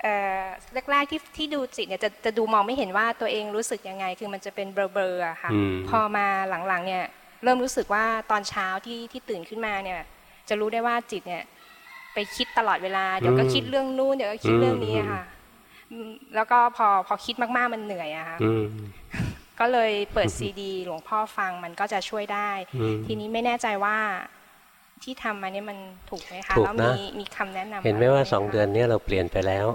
เอ่อแรกๆที่ที่ดูจิตเนี่ยจะจะดูมองไม่เห็นว่าตัวเองรู้สึกยังไง คือมันจะเป็นเบลอๆอะค่ะอืมพอมาหลังๆเนี่ย เริ่มรู้สึกว่าตอนเช้าที่ที่ตื่นขึ้นมาเนี่ย จะรู้ได้ว่าจิตเนี่ย ไปคิดตลอดเวลา เดี๋ยวก็คิดเรื่องนู้นเดี๋ยวก็คิดเรื่องนี้อะค่ะอืมแล้วก็พอพอคิดมากๆมันเหนื่อยอะค่ะอืมก็เลยเปิดซีดี หลวงพ่อฟังมันก็จะช่วยได้อืมทีนี้ไม่แน่ใจว่าที่ทำมาเนี่ยมันถูกไหมคะถูกแล้วนะมีมีคำแนะนำเห็นไหมว่าะรสองเดือนเนี้เราเปลี่ยนไปแล้ว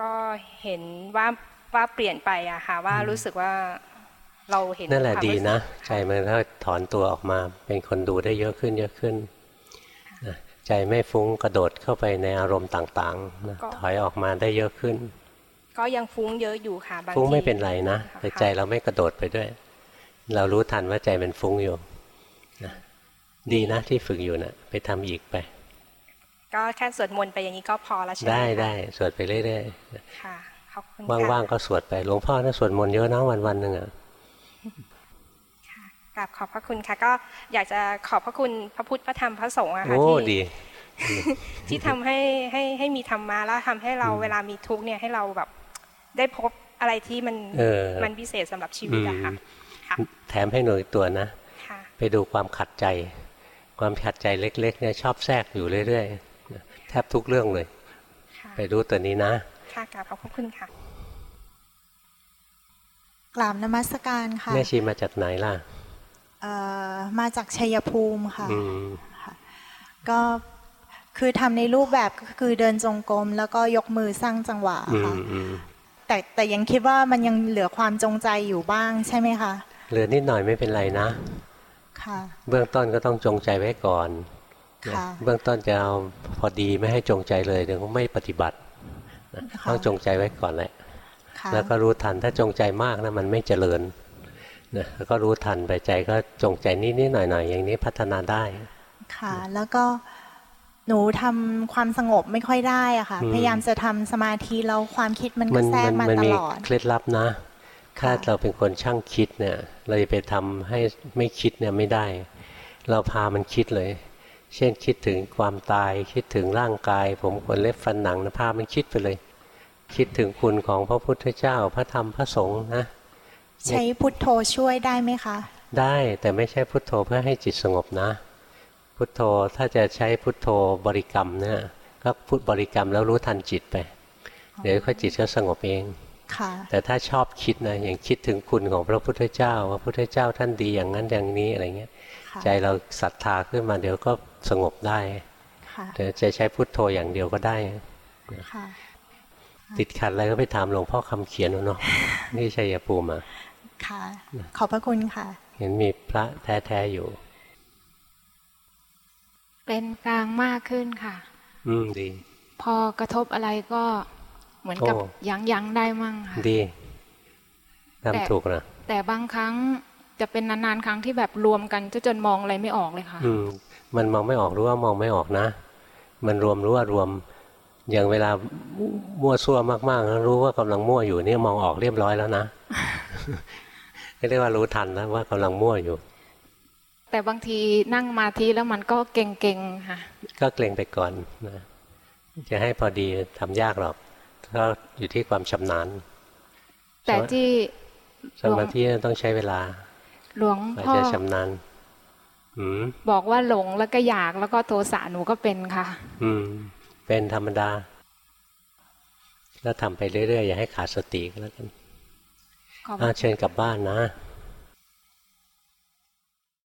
ก็เห็นว่าว่าเปลี่ยนไปอะค่ะ ว่ารู้สึกว่าเราเห็นนั่นแหละความดีรู้สึกนะใจมันก็ถอนตัวออกมา เป็นคนดูได้เยอะขึ้นเยอะขึ้นนะ ใจใจไม่ฟุ้งกระโดดเข้าไปในอารมณ์ต่างๆนะก็ถอยออกมาได้เยอะขึ้น ก็ยังฟุ้งเยอะอยู่ค่ะบางทีฟุ้งไม่เป็นไรนะแต่ใจเราไม่กระโดดไปด้วย เรารู้ทันว่าใจมันฟุ้งอยู่นะดีนะที่ฝึกอยู่นะไปทำอีกไป ก็แค่สวดมนต์ไปอย่างนี้ก็พอแล้วใช่ไหมได้คะได้สวดไปเรื่อยค่ะขอบคุณๆค่ะว่างๆก็สวดไปหลวงพ่อนะสวดมนต์เยอะนะวันวันๆหนึ่งอะก ราบขอบพระคุณค่ะ ก็อยากจะขอบพระคุณพระพุทธพระธรรมพระสงฆ์อะค่ะโอ้ที่ดีที่ทำให้ให้ให้มีธรรมะแล้วทำให้เราเวลามีทุกข์เนี่ยให้เราแบบได้พบอะไรที่มันเออมันพิเศษสำหรับชีวิตอะค่ะค่ะแถมให้หนูอีกตัวนะค่ะไปดูความขัดใจ ความขัดใจเล็ก ๆ เนี่ยชอบแทรกอยู่เรื่อยๆแทบทุกเรื่องเลย ไปดูตัวนี้นะค่ะกราบขอบพระคุณค่ะกราบนมัสการค่ะแม่ชีมาจากไหนล่ะเอ่อ มาจากชัยภูมิค่ะอืมก็คือทำในรูปแบบก็คือเดินจงกรมแล้วก็ยกมือสร้างจังหวะอืค่ะมอืมแต่แต่ยังคิดว่ามันยังเหลือความจงใจอยู่บ้างใช่ไหมคะเหลือนิดหน่อยไม่เป็นไรนะ ค่ะ เบื้องต้นก็ต้องจงใจไว้ก่อนค่ะเบื้องต้นจะเอาพอดีไม่ให้จงใจเลยเดี๋ยวก็ไม่ปฏิบัตินะต้องจงใจไว้ก่อนแหละค่ะแล้วก็รู้ทันถ้าจงใจมากนะมันไม่เจริญ นะแล้วก็รู้ทันไปใจก็จงใจนิดๆหน่อยๆอย่างนี้พัฒนาได้ ค่ะ แล้วก็หนูทำความสงบไม่ค่อยได้อะค่ะอืมพยายามจะทำสมาธิแล้วความคิดมันก็แทรกมามัตมีลอดเคล็ดลับนะ ถ้าเราเป็นคนช่างคิดเนี่ย เราจะไปทำให้ไม่คิดเนี่ยไม่ได้ เราพามันคิดเลย เช่นคิดถึงความตายคิดถึงร่างกาย ผมขนเล็บฟันหนังนะพามันคิดไปเลย คิดถึงคุณของพระพุทธเจ้าพระธรรมพระสงฆ์นะ ใช้พุทโธช่วยได้ไหมคะ ได้แต่ไม่ใช่พุทโธเพื่อให้จิตสงบนะ พุทโธถ้าจะใช้พุทโธบริกรรมเนี่ยก็พุทบริกรรมแล้วรู้ทันจิตไป เดี๋ยวค่อยจิตก็สงบเองค่ะแต่ถ้าชอบคิดนะอย่างคิดถึงคุณของพระพุทธเจ้าว่าพระพุทธเจ้าท่านดีอย่างนั้นอย่างนี้อะไรเงี้ยค่ะใจเราศรัทธาขึ้นมาเดี๋ยวก็สงบได้ค่ะแต่จะใช้พุทโธอย่างเดียวก็ได้ค่ะติดขัดอะไรก็ไปถามหลวงพ่อคำเขียนเอาเนาะนี่ชัยภูมิอะ ค่ะ ขอบพระคุณค่ะ เห็นมีพระแท้ๆอยู่ เป็นกลางมากขึ้นค่ะ อืมดี พอกระทบอะไรก็เหมือนกับโอ้ยั้งยั้งได้มั่งค่ะ ดีแต่ทำถูกนะแต่บางครั้งจะเป็นนานๆครั้งที่แบบรวมกันจะจนมองอะไรไม่ออกเลยค่ะ อืมมันมองไม่ออกรู้ว่ามองไม่ออกนะ มันรวมรู้ว่ารวมอย่างเวลามั่วซั่วมากๆแล้วรู้ว่ากำลังมั่วอยู่เนี่ยมองออกเรียบร้อยแล้วนะ เรียกว่ารู้ทันแล้วว่ากำลังมั่วอยู่ แต่บางทีนั่งมาทีแล้วมันก็เก่งๆค่ะ ก็เกรงไปก่อนนะจะให้พอดีทำยากหรอกก็อยู่ที่ความชำนาญ แต่ที่สมาธิต้องใช้เวลา หลวงกว่าพ่อจะชำนาญอืมบอกว่าหลงแล้วก็อยากแล้วก็โทสะหนูก็เป็นค่ะ อืม เป็นธรรมดา แล้วทำไปเรื่อยๆ อย่าให้ขาดสติก็แล้วกันขอบคุณอ้าว เชิญกลับบ้านนะ